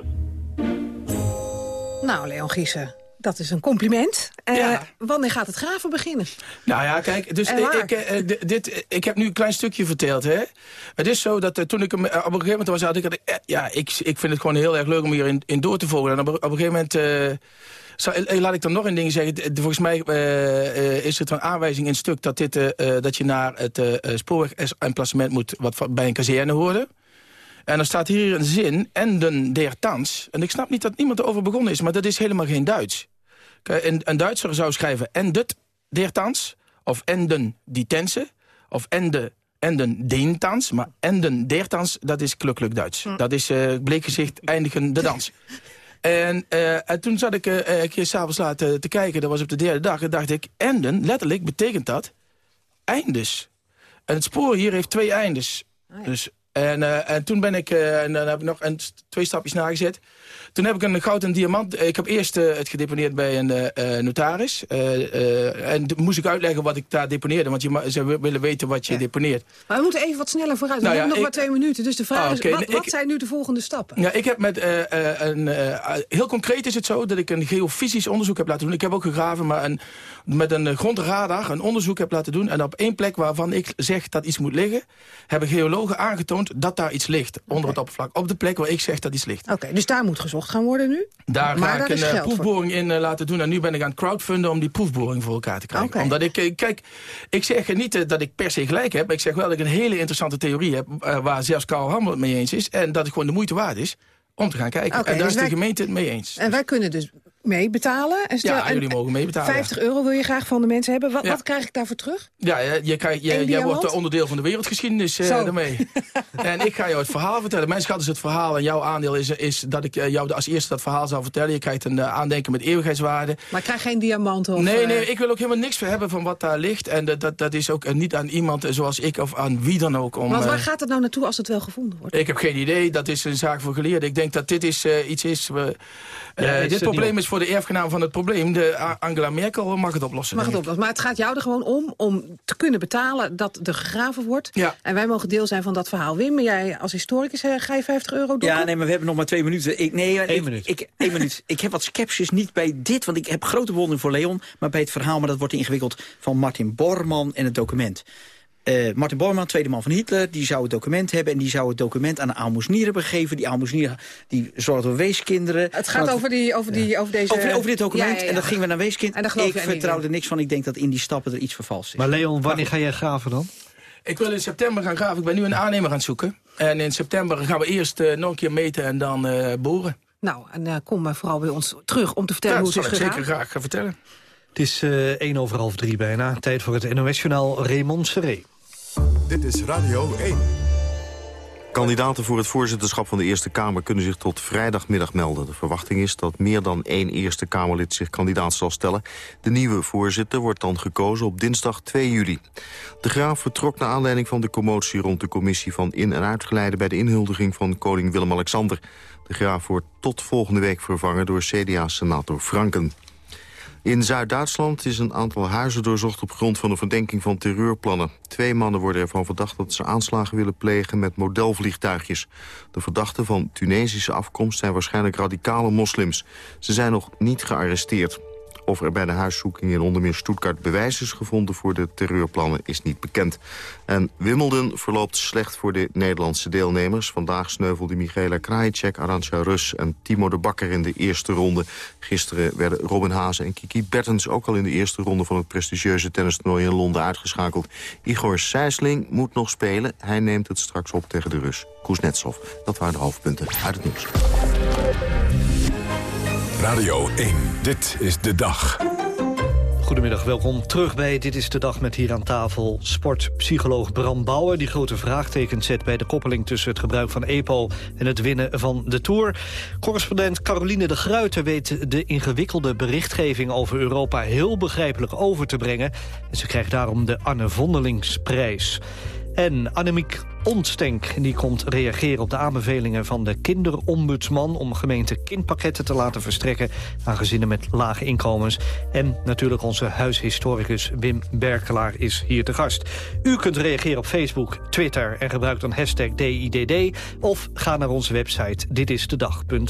Nou, Leon Giessen, dat is een compliment. Eh, Wanneer gaat het graven beginnen? Nou ja, kijk, dus ik, eh, dit, ik heb nu een klein stukje verteld. Hè? Het is zo dat eh, toen ik hem op een gegeven moment was, had ik, ja, ik, ik vind het gewoon heel erg leuk om hierin in door te volgen. En op, een- op een gegegen moment, eh, zal- eh, laat ik dan nog een ding zeggen. Volgens mij eh, eh, is er een aanwijzing in het stuk dat, dit, eh, eh, dat je naar het uh, moet, wat bij een kazerne hoorde. En dan staat hier een zin, enden der tans. En ik snap niet dat niemand erover begonnen is, maar dat is helemaal geen Duits. Een, een Duitser zou schrijven endet der tans, of enden die tensen, of ende, enden den tans. Maar enden der tans, dat is klukkelijk Duits. Dat is eh bleek gezicht eindigen de dans. En, eh, en toen zat ik eh, een keer s'avonds laat te kijken, dat was op de derde dag, en dacht ik, enden, letterlijk betekent dat eindes. En het spoor hier heeft twee eindes. Dus, en, eh, en toen ben ik, eh, en dan heb ik nog een, twee stapjes nagezet. Toen heb ik een goud en diamant. Ik heb eerst eh, het gedeponeerd bij een eh, eh, notaris. Eh, eh, en moest ik uitleggen wat ik daar deponeerde. Want je, ze wi- willen weten wat je deponeert. Maar we moeten even wat sneller vooruit. We Nou ja, hebben nog ik- maar twee minuten. Dus de vraag Ah, is, wat, nee, wat ik- zijn nu de volgende stappen? Ja, ik heb met eh, eh, een... eh, heel concreet is het zo dat ik een geofysisch onderzoek heb laten doen. Ik heb ook gegraven, maar een, met een grondradar een onderzoek heb laten doen. En op één plek waarvan ik zeg dat iets moet liggen... hebben geologen aangetoond dat daar iets ligt onder het oppervlak. Op de plek waar ik zeg dat iets ligt. Oké, dus daar moet gezocht gaan worden nu? Daar maar ga daar ik een eh, voor. proefboring in eh, laten doen. En nu ben ik aan het crowdfunden om die proefboring voor elkaar te krijgen. Oké. Omdat ik, eh, kijk, ik zeg niet dat ik per se gelijk heb. Ik zeg wel dat ik een hele interessante theorie heb... waar zelfs Karl Hammer het mee eens is. En dat het gewoon de moeite waard is om te gaan kijken. En daar dus is de wij- gemeente het mee eens. En wij kunnen dus meebetalen. En stel- Ja, en- jullie mogen meebetalen. 50 euro wil je graag van de mensen hebben. Wat, Ja. wat krijg ik daarvoor terug? Ja, je, je, jij diamant? wordt eh, onderdeel van de wereldgeschiedenis eh Zo. daarmee. en ik ga jou het verhaal vertellen. Mijn schat is het verhaal en jouw aandeel is, is dat ik eh, jou als eerste dat verhaal zal vertellen. Je krijgt een aandenken met eeuwigheidswaarde. Maar ik krijg geen diamanten of... Nee, nee, ik wil ook helemaal niks hebben van wat daar ligt. En dat, dat, dat is ook niet aan iemand zoals ik of aan wie dan ook. Om, Want waar gaat het nou naartoe als het wel gevonden wordt? ik heb geen idee, dat is een zaak voor geleerden. Ik denk dat dit is, iets is... we- Ja, dit probleem is voor de erfgenaam van het probleem. De A- Angela Merkel mag het oplossen. Mag het oplossen. Maar het gaat jou er gewoon om om te kunnen betalen dat er gegraven wordt. Ja. En wij mogen deel zijn van dat verhaal. Wim, maar jij als historicus eh, ga je 50 euro doen? Ja, nee, maar we hebben nog maar twee minuten. Ik, nee, Eén ik, minuut. Ik, één minuut. Ik heb wat sceptisch, niet bij dit, want ik heb grote bewondering voor Leon... maar bij het verhaal, maar dat wordt ingewikkeld, van Martin Bormann en het document. Eh, Martin Bormann, tweede man van Hitler, die zou het document hebben... en die zou het document aan de aalmoesnier hebben gegeven. Die aalmoesnier die zorgt voor weeskinderen. Het gaat over, die, over, die, over deze... Over, over dit document, Ja, ja, ja. en dat gingen we naar weeskind. En ik vertrouwde niks van. Ik denk dat in die stappen er iets vervalst is. Maar Leon, wanneer ga jij graven dan? Ik wil in september gaan graven. Ik ben nu een aannemer aan het zoeken. En in september gaan we eerst eh, nog een keer meten en dan eh, boren. Nou, en kom maar vooral bij ons terug om te vertellen Ja, hoe dat het zal is ik gegaan. zeker graag gaan vertellen. Het is eh 1 over half drie bijna. Tijd voor het NOS-journaal Raymond Serré. Dit is Radio 1. Kandidaten voor het voorzitterschap van de Eerste Kamer kunnen zich tot vrijdagmiddag melden. De verwachting is dat meer dan één Eerste Kamerlid zich kandidaat zal stellen. De nieuwe voorzitter wordt dan gekozen op dinsdag 2 juli. De graaf vertrok naar aanleiding van de commotie rond de commissie van in- en uitgeleide bij de inhuldiging van koning Willem-Alexander. De graaf wordt tot volgende week vervangen door CDA-senator Franken. In Zuid-Duitsland is een aantal huizen doorzocht op grond van een verdenking van terreurplannen. Twee mannen worden ervan verdacht dat ze aanslagen willen plegen met modelvliegtuigjes. De verdachten van Tunesische afkomst zijn waarschijnlijk radicale moslims. Ze zijn nog niet gearresteerd. Of er bij de huiszoeking in onder meer Stuttgart bewijs is gevonden voor de terreurplannen is niet bekend. En Wimbledon verloopt slecht voor de Nederlandse deelnemers. Vandaag sneuvelden Michaela Krajicek, Arantxa Rus en Timo de Bakker in de eerste ronde. Gisteren werden Robin Haase en Kiki Bertens ook al in de eerste ronde van het prestigieuze tennistoernooi in Londen uitgeschakeld. Igor Sijsling moet nog spelen. Hij neemt het straks op tegen de Rus Kuznetsov. Dat waren de hoofdpunten uit het nieuws. Radio 1. Dit is de dag. Goedemiddag, welkom terug bij Dit is de Dag met hier aan tafel sportpsycholoog Bram Bouwer... die grote vraagtekens zet bij de koppeling tussen het gebruik van EPO... en het winnen van de Tour. Correspondent Caroline de Gruiter weet de ingewikkelde berichtgeving over Europa... heel begrijpelijk over te brengen. En ze krijgt daarom de Anne Vondelingsprijs. En Annemiek Ontstenk die komt reageren op de aanbevelingen van de kinderombudsman... om gemeenten kindpakketten te laten verstrekken aan gezinnen met lage inkomens. En natuurlijk onze huishistoricus Wim Berkelaar is hier te gast. U kunt reageren op Facebook, Twitter en gebruik dan hashtag DIDD... of ga naar onze website ditisdedag.nu.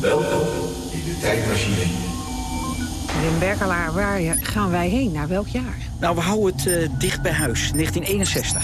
Welkom in de tijdmachine. Wim Berkelaar, waar gaan wij heen? Naar welk jaar? Nou, we houden het eh, dicht bij huis, 1961.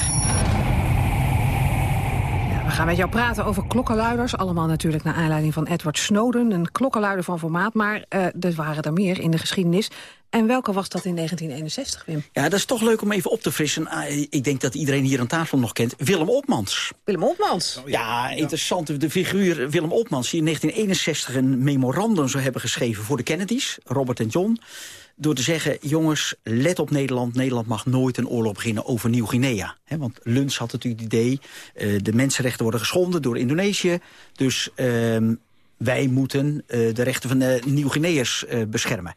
We gaan met jou praten over klokkenluiders. Allemaal natuurlijk naar aanleiding van Edward Snowden. Een klokkenluider van formaat, maar eh, er waren er meer in de geschiedenis. En welke was dat in 1961, Wim? Ja, dat is toch leuk om even op te frissen. Ah, ik denk dat iedereen hier aan tafel nog kent. Willem Opmans. Willem Opmans? Ja, interessant. De figuur Willem Opmans, die in 1961 een memorandum zou hebben geschreven voor de Kennedys, Robert en John. Door te zeggen, jongens, let op Nederland. Nederland mag nooit een oorlog beginnen over Nieuw-Guinea. Hè, Want Luns had natuurlijk het idee, eh, de mensenrechten worden geschonden door Indonesië. Dus ehm, wij moeten eh, de rechten van de Nieuw-Guineërs eh, beschermen.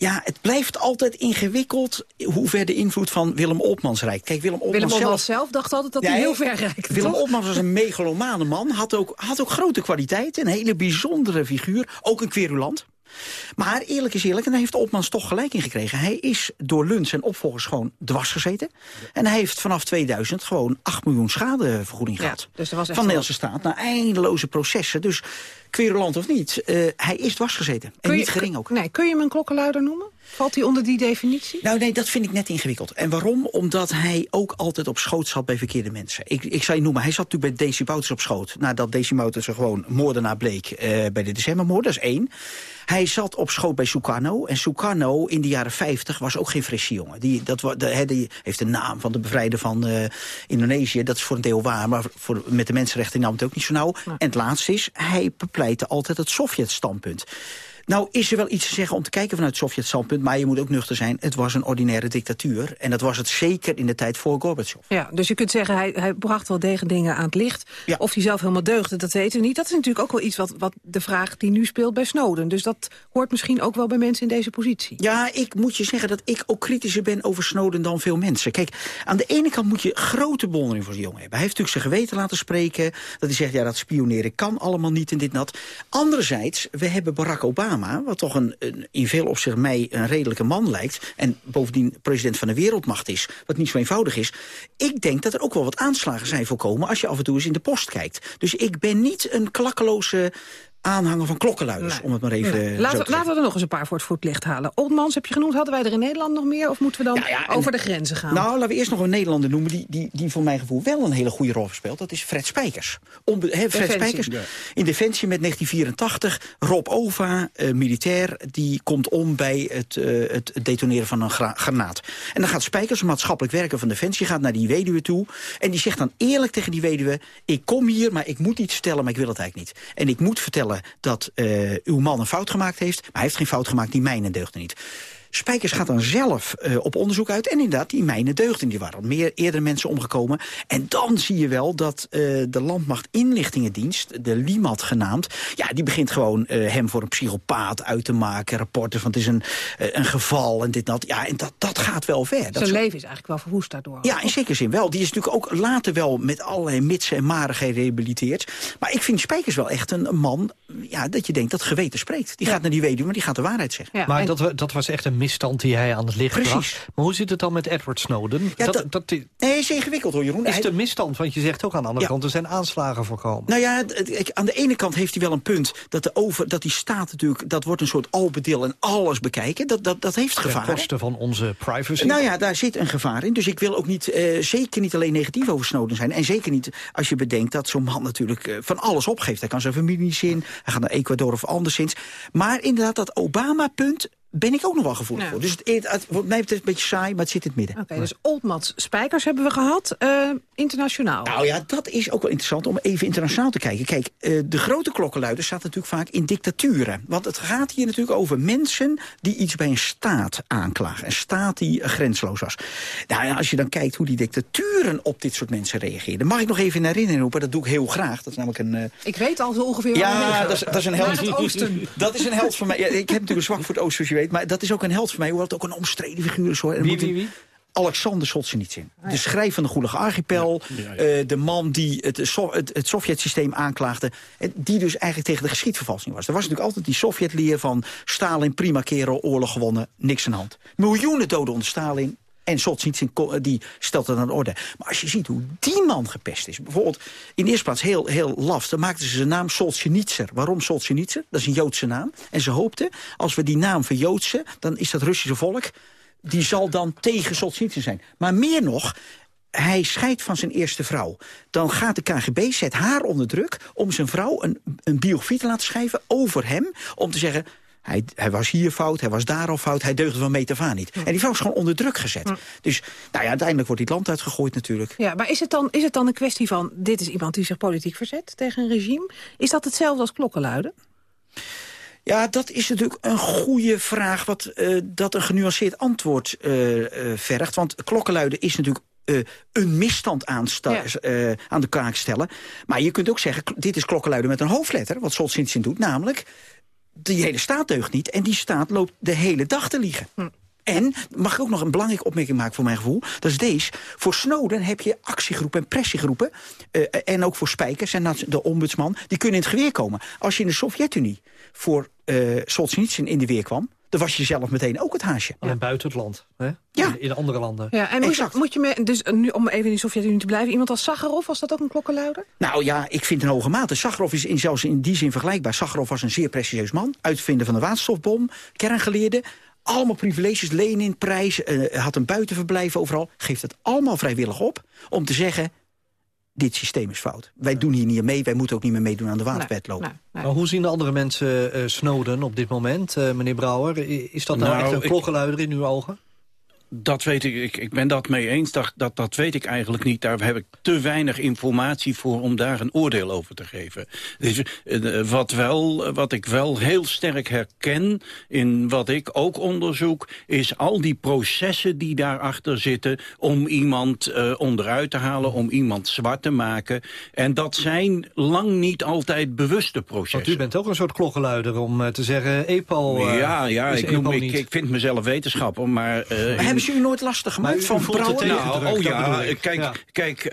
Ja, het blijft altijd ingewikkeld hoe ver de invloed van Willem Opmans reikt. Kijk, Willem Opmans, Willem zelf... Opmans zelf dacht altijd dat Ja, hij heel ver reikte. Willem toch? Opmans was een megalomane man, had ook, had ook grote kwaliteiten. Een hele bijzondere figuur, ook een querulant. Maar eerlijk is eerlijk, en daar heeft Opmans toch gelijk in gekregen. Hij is door Luns en opvolgers gewoon dwars gezeten. En hij heeft vanaf 2000 gewoon 8 miljoen schadevergoeding gehad. dus was van de Nederlandse staat naar eindeloze processen. Dus querulant of niet, eh, hij is dwars gezeten. En je- niet gering ook. Nee, kun je hem een klokkenluider noemen? Valt hij onder die definitie? Nou nee, dat vind ik net ingewikkeld. En waarom? Omdat hij ook altijd op schoot zat bij verkeerde mensen. Ik, ik zou je noemen, hij zat natuurlijk bij Desi Wouters op schoot. Nadat Desi Wouters er gewoon moordenaar bleek eh, bij de decembermoord, dat is één. Hij zat op schoot bij Sukarno. En Sukarno in de jaren 50 was ook geen frisse jongen. Die, dat, de, hè, die heeft de naam van de bevrijder van eh, Indonesië. Dat is voor een deel waar, maar voor, met de mensenrechten nam het ook niet zo nauw. En het laatste is, hij bepleitte altijd het Sovjet-standpunt. Nou is er wel iets te zeggen om te kijken vanuit het Sovjet-standpunt... maar je moet ook nuchter zijn, het was een ordinaire dictatuur. En dat was het zeker in de tijd voor Gorbachev. Ja, dus je kunt zeggen, hij, hij bracht wel degen dingen aan het licht. Of hij zelf helemaal deugde, dat weten we niet. Dat is natuurlijk ook wel iets wat, wat de vraag die nu speelt bij Snowden. Dus dat hoort misschien ook wel bij mensen in deze positie. Ja, ik moet je zeggen dat ik ook kritischer ben over Snowden dan veel mensen. Kijk, aan de ene kant moet je grote bewondering voor die jongen hebben. Hij heeft natuurlijk zijn geweten laten spreken. Dat hij zegt, ja, dat spioneren kan allemaal niet en dit en dat. Anderzijds, we hebben Barack Obama, wat toch een, in veel opzichten mij een redelijke man lijkt... en bovendien president van de wereldmacht is, wat niet zo eenvoudig is. Ik denk dat er ook wel wat aanslagen zijn voorkomen... als je af en toe eens in de post kijkt. Dus ik ben niet een klakkeloze aanhanger van klokkenluiders, om het maar even Nee. zo te Laten, we- laten we er nog eens een paar voor het voetlicht halen. Oldmans heb je genoemd, hadden wij er in Nederland nog meer? Of moeten we dan over de grenzen gaan? Nou, laten we eerst nog een Nederlander noemen... die, die, die voor mijn gevoel wel een hele goede rol speelt. Dat is Fred Spijkers. Fred Defensie. Spijkers Ja. in Defensie met 1984. Rob Ova, eh, militair, die komt om bij het, eh, het detoneren van een gra- granaat. En dan gaat Spijkers, een maatschappelijk werker van Defensie... gaat naar die weduwe toe en die zegt dan eerlijk tegen die weduwe... ik kom hier, maar ik moet iets vertellen, maar ik wil het eigenlijk niet. En ik moet vertellen dat eh, uw man een fout gemaakt heeft... maar hij heeft geen fout gemaakt, die mijne deugde niet. Spijkers gaat dan zelf eh, op onderzoek uit. En inderdaad, die mijnen deugden. Die waren al meer eerder mensen omgekomen. En dan zie je wel dat eh, de Landmacht Inlichtingendienst, de LIMAT genaamd... ja, die begint gewoon eh, hem voor een psychopaat uit te maken. Rapporten van het is een, een geval en dit en dat. Ja, en dat, dat gaat wel ver. Dat Zijn leven is eigenlijk wel verwoest daardoor. ja, in zekere zin wel. Die is natuurlijk ook later wel met allerlei mitsen en maren gerehabiliteerd. Maar ik vind Spijkers wel echt een, man ja, dat je denkt dat geweten spreekt. Die gaat naar die weduwe, maar die gaat de waarheid zeggen. maar dat, dat was echt een misstand die hij aan het licht Precies. bracht. Maar hoe zit het dan met Edward Snowden? Ja, dat, dat- Nee, is ingewikkeld hoor, Jeroen. is het een misstand? Want je zegt ook aan de andere Ja. kant, er zijn aanslagen voorkomen. Nou ja, aan de ene kant heeft hij wel een punt... dat, de over, dat die staat natuurlijk, dat wordt een soort albedeel en alles bekijken. Dat, dat, dat heeft Ten gevaar. hè? koste van onze privacy. Nou ja, daar zit een gevaar in. Dus ik wil ook niet, eh, zeker niet alleen negatief over Snowden zijn. En zeker niet als je bedenkt dat zo'n man natuurlijk eh, van alles opgeeft. Hij kan zijn familie niet zien, hij gaat naar Ecuador of anderszins. Maar inderdaad, dat Obama-punt ben ik ook nog wel gevoelig Ja. voor. Dus het, het, wat mij betreft een beetje saai, maar het zit in het midden. Oké, dus Oldmans Spijkers hebben we gehad. eh, internationaal. Nou ja, dat is ook wel interessant om even internationaal te kijken. Kijk, eh, de grote klokkenluider staat natuurlijk vaak in dictaturen. Want het gaat hier natuurlijk over mensen die iets bij een staat aanklagen. Een staat die grensloos was. Nou ja, als je dan kijkt hoe die dictaturen op dit soort mensen reageerden... mag ik nog even in herinnering roepen, dat doe ik heel graag. Dat is namelijk een... eh, Ik weet al zo ongeveer ja, dat is, dat is een held. het oosten. Dat is een held voor mij. Ja, ik heb natuurlijk een zwak voor het oosten, zoals je weet. Maar dat is ook een held voor mij, hoewel het ook een omstreden figuur is. Hoor. En Wie, wie? Alexander Solzhenitsyn. De schrijver van de Goelige Archipel. eh, de man die het, So- het, het Sovjet-systeem aanklaagde. En die dus eigenlijk tegen de geschiedvervalsing was. Er was natuurlijk altijd die Sovjetleer van... Stalin, prima kerel, oorlog gewonnen, niks aan de hand. Miljoenen doden onder Stalin. En Solzhenitsyn eh, die stelt het aan de orde. Maar als je ziet hoe die man gepest is. Bijvoorbeeld, in de eerste plaats heel, heel laf. Dan maakten ze zijn naam Solzhenitsyn. Waarom Solzhenitsyn? Dat is een Joodse naam. En ze hoopten, als we die naam verjoodsen... dan is dat Russische volk die zal dan tegen Solzhenitsyn zijn. Maar meer nog, hij scheidt van zijn eerste vrouw. Dan gaat de KGB, zet haar onder druk... om zijn vrouw een, een biografie te laten schrijven over hem... om te zeggen, hij, hij was hier fout, hij was daar al fout... hij deugde van meet af aan niet. En die vrouw is gewoon onder druk gezet. Dus nou ja, uiteindelijk wordt het land uitgegooid natuurlijk. Ja, maar is het, dan, is het dan een kwestie van... dit is iemand die zich politiek verzet tegen een regime? Is dat hetzelfde als klokkenluiden? Ja, dat is natuurlijk een goede vraag... wat eh, dat een genuanceerd antwoord eh, eh, vergt. Want klokkenluiden is natuurlijk een misstand eh, aan de kaak stellen. Maar je kunt ook zeggen, dit is klokkenluiden met een hoofdletter... wat Solzhenitsyn doet, namelijk... die hele staat deugt niet en die staat loopt de hele dag te liegen. En, mag ik ook nog een belangrijke opmerking maken voor mijn gevoel... dat is deze. Voor Snowden heb je actiegroepen en pressiegroepen... eh, en ook voor Spijkers en de ombudsman... die kunnen in het geweer komen. Als je in de Sovjet-Unie voor uh, Solzhenitsyn in de weer kwam... dan was je zelf meteen ook het haasje. Alleen buiten het land, hè? Ja. In, in andere landen. Ja, en moet, moet je me, dus nu om even in de Sovjet-Unie te blijven... iemand als Sakharov, was dat ook een klokkenluider? Nou ja, ik vind een hoge mate. Sakharov is in, zelfs in die zin vergelijkbaar. Sakharov was een zeer prestigieus man. Uitvinder van de waterstofbom, kerngeleerde allemaal privileges, Lenin, prijs, uh, had een buitenverblijf overal. Geeft het allemaal vrijwillig op om te zeggen dit systeem is fout. Wij doen hier niet mee, wij moeten ook niet meer meedoen aan de waterwetloop. Nee, Maar hoe zien de andere mensen uh, Snowden op dit moment, uh, meneer Brouwer? Is dat nou, nou echt een klokkenluider in uw ogen? Dat weet ik, ik, ik ben dat mee eens, dat, dat, dat weet ik eigenlijk niet. Daar heb ik te weinig informatie voor om daar een oordeel over te geven. Dus, uh, wat, wel, wat ik wel heel sterk herken in wat ik ook onderzoek... is al die processen die daarachter zitten om iemand uh, onderuit te halen... om iemand zwart te maken. En dat zijn lang niet altijd bewuste processen. Want u bent ook een soort klokkenluider om uh, te zeggen... EPO Ja, ja ik, noem, ik, ik, vind mezelf wetenschapper, maar... hebben ze u nooit lastig gemaakt van brouwen? Nou, oh ja, kijk, ja. kijk uh,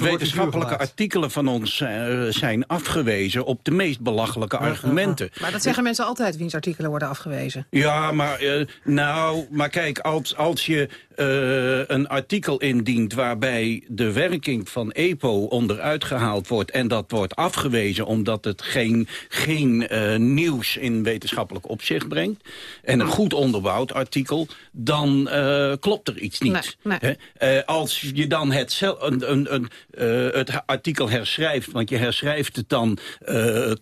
wetenschappelijke artikelen van ons uh, zijn afgewezen op de meest belachelijke ja, argumenten. Maar dat zeggen mensen altijd, wiens artikelen worden afgewezen. Ja, maar, uh, nou, maar kijk, als, als je een artikel indient waarbij de werking van EPO onderuit gehaald wordt en dat wordt afgewezen omdat het geen, geen nieuws in wetenschappelijk opzicht brengt en een goed onderbouwd artikel, dan uh, klopt er iets niet. Nee, nee. Als je dan het, een, een, een, het artikel herschrijft, want je herschrijft het dan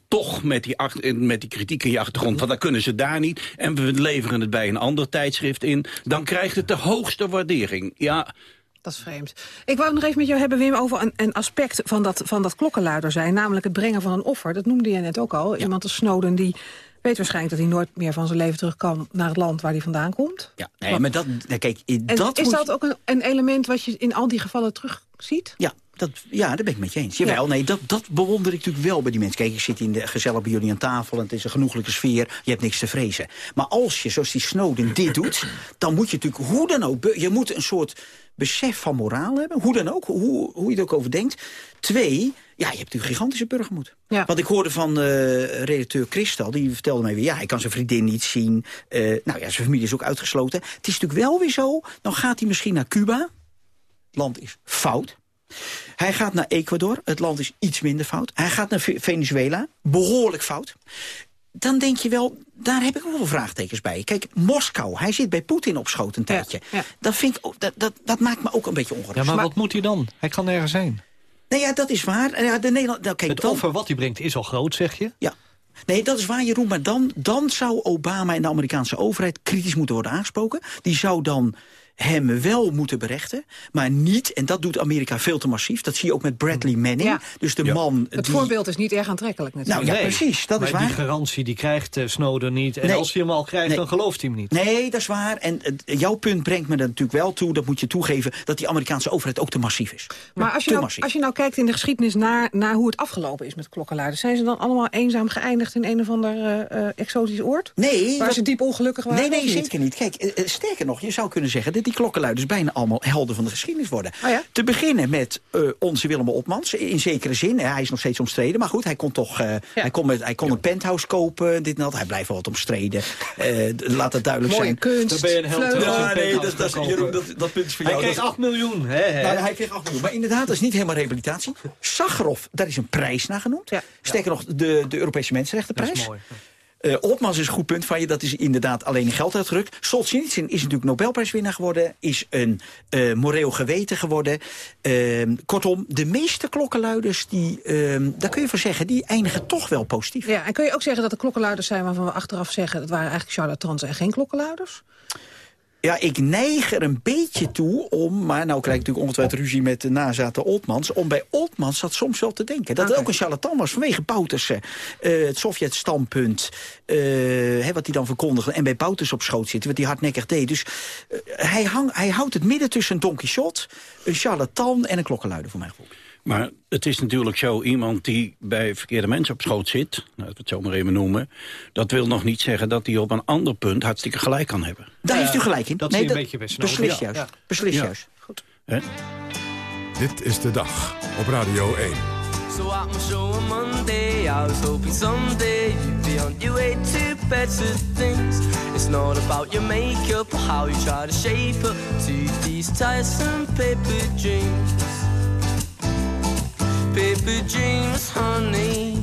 toch met die, met die kritiek in je achtergrond, want dan kunnen ze daar niet, en we leveren het bij een ander tijdschrift in, dan krijgt het de hoogste waardering. Ja, dat is vreemd. Ik wou nog even met jou hebben, Wim, over een, een aspect van dat, van dat klokkenluider zijn. Namelijk het brengen van een offer. Dat noemde je net ook al. Ja. Iemand als Snowden die weet waarschijnlijk dat hij nooit meer van zijn leven terug kan... naar het land waar hij vandaan komt. Ja, nee, maar dat, kijk, dat is dat ook een, een, element wat je in al die gevallen terug ziet? Ja, dat, ja, daar ben ik met je eens. Jawel, ja. nee, dat, dat bewonder ik natuurlijk wel bij die mensen. Kijk, ik zit in de, gezellig bij jullie aan tafel en het is een genoeglijke sfeer. Je hebt niks te vrezen. Maar als je, zoals die Snowden, dit doet... dan moet je natuurlijk, hoe dan ook... je moet een soort besef van moraal hebben. Hoe dan ook, hoe, hoe je er ook over denkt. Twee, ja, je hebt een gigantische burgermoed. Ja. Want ik hoorde van uh, redacteur Christel, die vertelde mij weer... ja, hij kan zijn vriendin niet zien. Uh, nou ja, zijn familie is ook uitgesloten. Het is natuurlijk wel weer zo, dan gaat hij misschien naar Cuba. Het land is fout. Hij gaat naar Ecuador, het land is iets minder fout. Hij gaat naar Venezuela, behoorlijk fout dan denk je wel, daar heb ik ook wel vraagtekens bij. Kijk, Moskou, hij zit bij Poetin op schoot een tijdje. Ja, ja. Dat, vind ik, dat, dat, dat maakt me ook een beetje ongerust. Ja, maar, maar wat moet hij dan? Hij kan nergens zijn. Nou ja, dat is waar. Ja, de Nederland, nou, kijk, het dan, offer wat hij brengt is al groot, zeg je? Ja. Nee, dat is waar, Jeroen. Maar dan, dan zou Obama en de Amerikaanse overheid kritisch moeten worden aangesproken. Die zou dan hem wel moeten berechten, maar niet, en dat doet Amerika veel te massief, dat zie je ook met Bradley Manning, ja. dus de ja. man... Het die... voorbeeld is niet erg aantrekkelijk natuurlijk. Nou ja, nee, precies, dat maar is waar. die garantie die krijgt uh, Snowden niet, en Nee. als hij hem al krijgt, Nee. dan gelooft hij hem niet. Nee, dat is waar. En uh, jouw punt brengt me er natuurlijk wel toe, dat moet je toegeven, dat die Amerikaanse overheid ook te massief is. Maar als je, nou, massief. als je nou kijkt in de geschiedenis naar, naar hoe het afgelopen is met klokkenluiders... zijn ze dan allemaal eenzaam geëindigd in een of ander uh, exotisch oord? Nee. Waar dat- ze diep ongelukkig waren? Nee, nee, zeker niet. Kijk, eh, eh, sterker nog, je zou kunnen zeggen dat die klokkenluiders bijna allemaal helden van de geschiedenis worden. Oh ja? Te beginnen met eh, onze Willem Opmans, in zekere zin. Hij is nog steeds omstreden, maar goed, hij kon toch eh, hij kon, met, hij kon een penthouse kopen, dit en dat. Hij blijft wel wat omstreden. Eh, laat het duidelijk Mooie zijn. kunst, Dan ben je een held? Ja, nee, dat, dat, is- verkopen. Jeroen, dat, dat punt is voor Hij jou. kreeg Dat- 8 miljoen, hè? hè? nou, hij kreeg 8 miljoen. Maar inderdaad, dat is niet helemaal rehabilitatie. Sakharov, daar is een prijs naar genoemd. Ja. Sterker nog, de, de Europese Mensenrechtenprijs. dat is mooi. Eh Opmans is een goed punt van je. Dat is inderdaad alleen geld uitgedrukt. Solzhenitsyn is natuurlijk Nobelprijswinnaar geworden. Is een eh moreel geweten geworden. Ehm, kortom, de meeste klokkenluiders, die, ehm, daar kun je van zeggen... die eindigen toch wel positief. Ja, en kun je ook zeggen dat er klokkenluiders zijn waarvan we achteraf zeggen... dat waren eigenlijk charlatans en geen klokkenluiders? Ja, ik neig er een beetje toe om... maar nou krijg ik natuurlijk ongetwijfeld ruzie met de nazaten Oltmans... om bij Oltmans dat soms wel te denken. Dat het ook een charlatan was vanwege Bouterse. eh, het Sovjet-standpunt, hè, wat hij dan verkondigde... en bij Bouters op schoot zitten, wat hij hardnekkig deed. Dus eh, hij, hang, hij houdt het midden tussen een Don Quixote... een charlatan en een klokkenluider, voor mijn gevoel. Maar het is natuurlijk zo, iemand die bij verkeerde mensen op schoot zit... nou, laten we het zo maar even noemen... dat wil nog niet zeggen dat hij op een ander punt hartstikke gelijk kan hebben. Daar heeft u gelijk in. dat zie je een beetje Snowden, Beslist ja. juist. Ja. Beslist Ja. juist. Hè? Dit is de dag op Radio 1. So I'm show on Monday. I was hoping someday you'd be on your way to better things. It's not about your makeup or how you try to shape up to these tiresome paper dreams. Paper dreams, honey.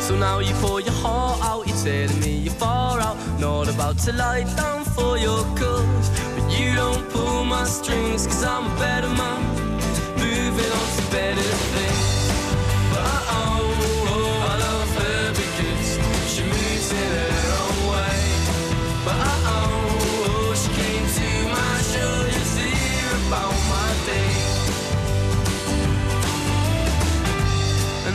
So now you pour your heart out, you're telling me you're far out. Not about to lie down for your cause. But you don't pull my strings, cause I'm a better man. Moving on to better things. But oh, oh, I love her because she moves in her own way. But oh, oh, she came to my my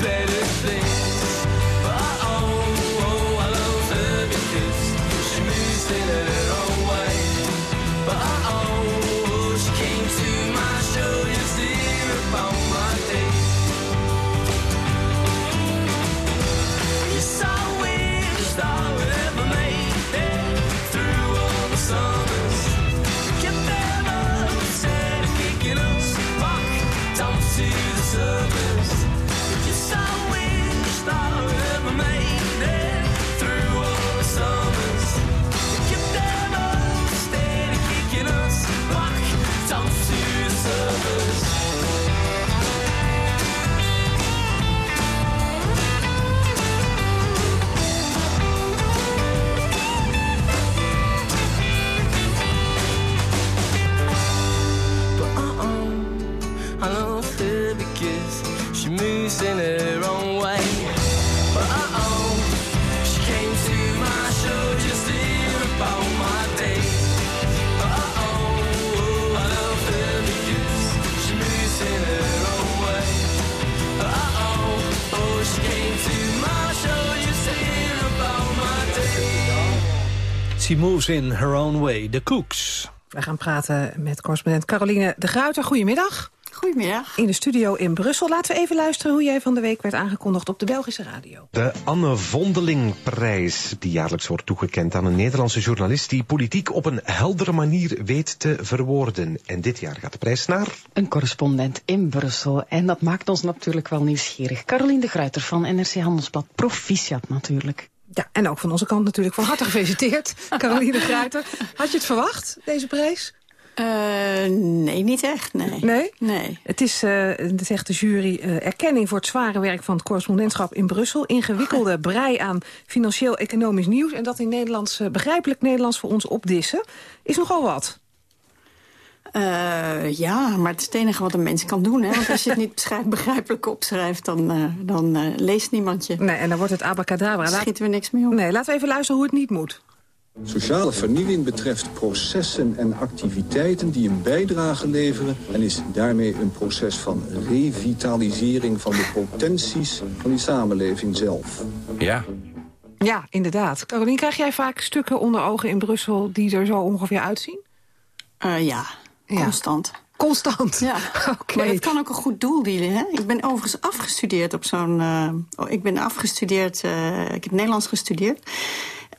better things. But oh, oh, I love her because she moves in her She moves in her own way. De Cooks. We gaan praten met correspondent Caroline de Gruiter. Goedemiddag. Goedemiddag. In de studio in Brussel. Laten we even luisteren hoe jij van de week werd aangekondigd op de Belgische radio. De Anne Vondelingprijs, die jaarlijks wordt toegekend aan een Nederlandse journalist... die politiek op een heldere manier weet te verwoorden. En dit jaar gaat de prijs naar... Een correspondent in Brussel. En dat maakt ons natuurlijk wel nieuwsgierig. Caroline de Gruiter van NRC Handelsblad. Proficiat natuurlijk. Ja, en ook van onze kant natuurlijk van harte gefeliciteerd, Caroline Gruiter. Had je het verwacht, deze prijs? Eh, nee, niet echt, nee. Nee? Nee. Het is, eh, zegt de jury, eh, erkenning voor het zware werk van het correspondentschap in Brussel. Ingewikkelde brei aan financieel-economisch nieuws. En dat in Nederlands, begrijpelijk Nederlands voor ons opdissen. Is nogal wat. Eh, ja, maar het is het enige wat een mens kan doen. Hè? Want als je het niet beschrijf- begrijpelijk opschrijft, dan, eh, dan eh, leest niemand je. Nee, en dan wordt het abracadabra. Daar schieten we niks mee op. Nee, laten we even luisteren hoe het niet moet. Sociale vernieuwing betreft processen en activiteiten die een bijdrage leveren... en is daarmee een proces van revitalisering van de potenties van die samenleving zelf. Ja. Ja, inderdaad. Caroline, krijg jij vaak stukken onder ogen in Brussel die er zo ongeveer uitzien? Eh, ja, constant. Constant? Ja, maar het kan ook een goed doel dienen. Hè? Ik ben overigens afgestudeerd op zo'n... oh, ik ben afgestudeerd, eh, ik heb Nederlands gestudeerd.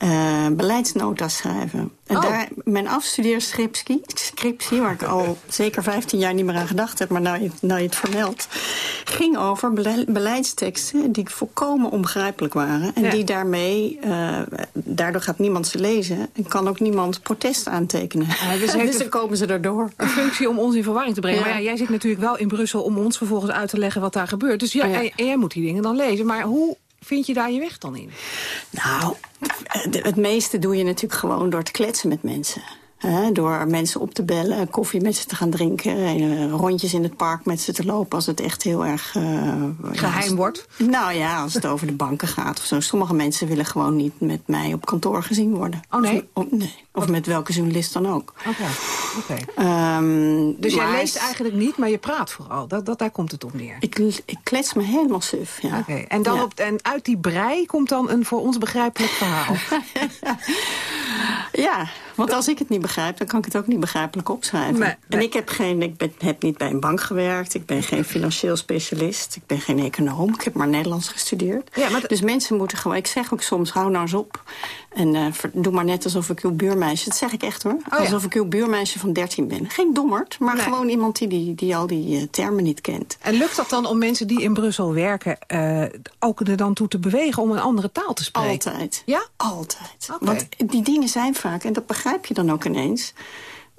Eh, beleidsnota schrijven. En Oh. daar, mijn afstudeerscriptie, scriptie, waar ik al zeker 15 jaar niet meer aan gedacht heb... maar nou je, nou je het vermeldt, ging over bele- beleidsteksten... die volkomen onbegrijpelijk waren. En Ja. die daarmee, eh, daardoor gaat niemand ze lezen... en kan ook niemand protest aantekenen. dus dus dan komen ze erdoor. Een functie om ons in verwarring te brengen. Ja. Maar ja, jij zit natuurlijk wel in Brussel om ons vervolgens uit te leggen wat daar gebeurt. Dus ja, en jij moet die dingen dan lezen. Maar hoe vind je daar je weg dan in? Nou, het meeste doe je natuurlijk gewoon door te kletsen met mensen. Door mensen op te bellen, koffie met ze te gaan drinken... eh, rondjes in het park met ze te lopen als het echt heel erg... eh, Geheim ja, wordt? Nou ja, als het over de banken gaat of zo. Sommige mensen willen gewoon niet met mij op kantoor gezien worden. Oh nee? Of, of- nee. of met welke journalist dan ook. Oké, oké. Ehm, Dus jij leest eigenlijk niet, maar je praat vooral. Dat, dat, daar komt het op neer. Ik, ik klets me helemaal suf, ja. Oké, en, dan Ja. op, en uit die brei komt dan een voor ons begrijpelijk verhaal. Ja, want als ik het niet begrijp, dan kan ik het ook niet begrijpelijk opschrijven. Nee, En ik heb, geen, ik ben, heb niet bij een bank gewerkt, ik ben geen financieel specialist, ik ben geen econoom, ik heb maar Nederlands gestudeerd. Ja, maar Dus mensen moeten gewoon, ik zeg ook soms, hou nou eens op. En ver- doe maar net alsof ik uw buurmeisje, dat zeg ik echt hoor. Oh ja. Alsof ik uw buurmeisje van 13 ben. Geen dommerd, maar Nee. gewoon iemand die, die, die al die eh, termen niet kent. En lukt dat dan om mensen die in Brussel werken... eh, ook er dan toe te bewegen om een andere taal te spreken? Altijd. Ja? Altijd. Want die dingen zijn vaak, en dat begrijp je dan ook ineens...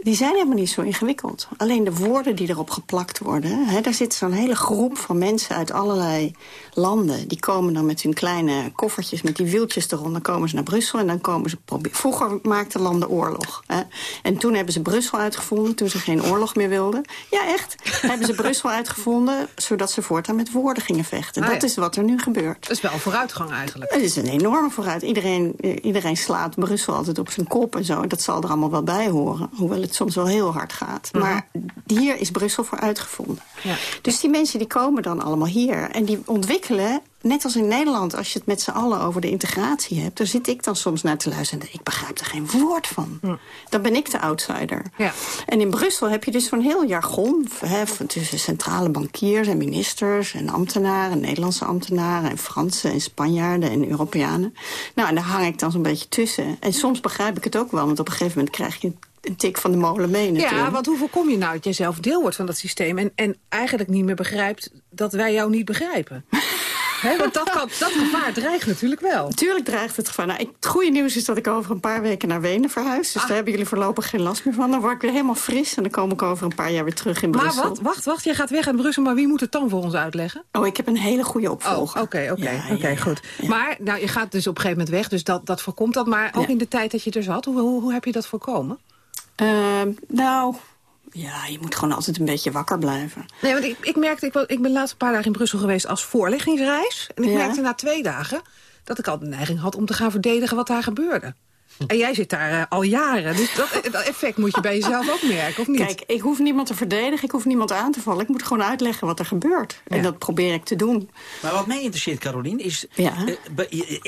die zijn helemaal niet zo ingewikkeld. Alleen de woorden die erop geplakt worden... Hè, daar zit zo'n hele groep van mensen uit allerlei landen. Die komen dan met hun kleine koffertjes, met die wieltjes eronder... komen ze naar Brussel en dan komen ze... Vroeger maakten landen oorlog. Hè. En toen hebben ze Brussel uitgevonden, toen ze geen oorlog meer wilden. Ja, echt. hebben ze Brussel uitgevonden, zodat ze voortaan met woorden gingen vechten. Ah, dat is wat er nu gebeurt. Dat is wel vooruitgang eigenlijk. Het is een enorme vooruit. Iedereen, eh, iedereen slaat Brussel altijd op zijn kop en zo. Dat zal er allemaal wel bij horen. Hoewel het soms wel heel hard gaat. Maar hier is Brussel voor uitgevonden. Ja. Dus die mensen die komen dan allemaal hier. En die ontwikkelen, net als in Nederland... als je het met z'n allen over de integratie hebt... daar zit ik dan soms naar te luisteren. en Ik begrijp er geen woord van. Dan ben ik de outsider. Ja. En in Brussel heb je dus zo'n heel jargon... Hè, tussen centrale bankiers en ministers en ambtenaren... Nederlandse ambtenaren en Fransen en Spanjaarden en Europeanen. Nou, en daar hang ik dan zo'n beetje tussen. En soms begrijp ik het ook wel, want op een gegeven moment krijg je een tik van de molen mee natuurlijk. Ja, want hoe voorkom je nou dat jij zelf deel wordt van dat systeem... en, en eigenlijk niet meer begrijpt dat wij jou niet begrijpen? Hè, want dat, kan, dat gevaar dreigt natuurlijk wel. Natuurlijk dreigt het gevaar. Nou, ik, het goede nieuws is dat ik over een paar weken naar Wenen verhuis. Ah. Dus daar hebben jullie voorlopig geen last meer van. Dan word ik weer helemaal fris en dan kom ik over een paar jaar weer terug in Maar Brussel. wat? Wacht, wacht. Jij gaat weg uit Brussel, maar wie moet het dan voor ons uitleggen? Oh, ik heb een hele goede opvolger. Oh, oké, oké, oké, ja, goed. Maar nou, je gaat dus op een gegeven moment weg, dus dat, dat voorkomt dat. Maar ook Ja. in de tijd dat je er zat, hoe, hoe, hoe heb je dat voorkomen? Ehm, nou, ja, je moet gewoon altijd een beetje wakker blijven. Nee, want ik, ik merkte, ik, ik ben laatst een paar dagen in Brussel geweest als voorleggingsreis. En ik Ja. merkte na twee dagen dat ik al de neiging had om te gaan verdedigen wat daar gebeurde. En jij zit daar eh, al jaren, dus dat, dat effect moet je bij jezelf ook merken, of niet? Kijk, ik hoef niemand te verdedigen, ik hoef niemand aan te vallen. Ik moet gewoon uitleggen wat er gebeurt. En dat probeer ik te doen. Maar wat mij interesseert, Carolien, is... Ja. eh,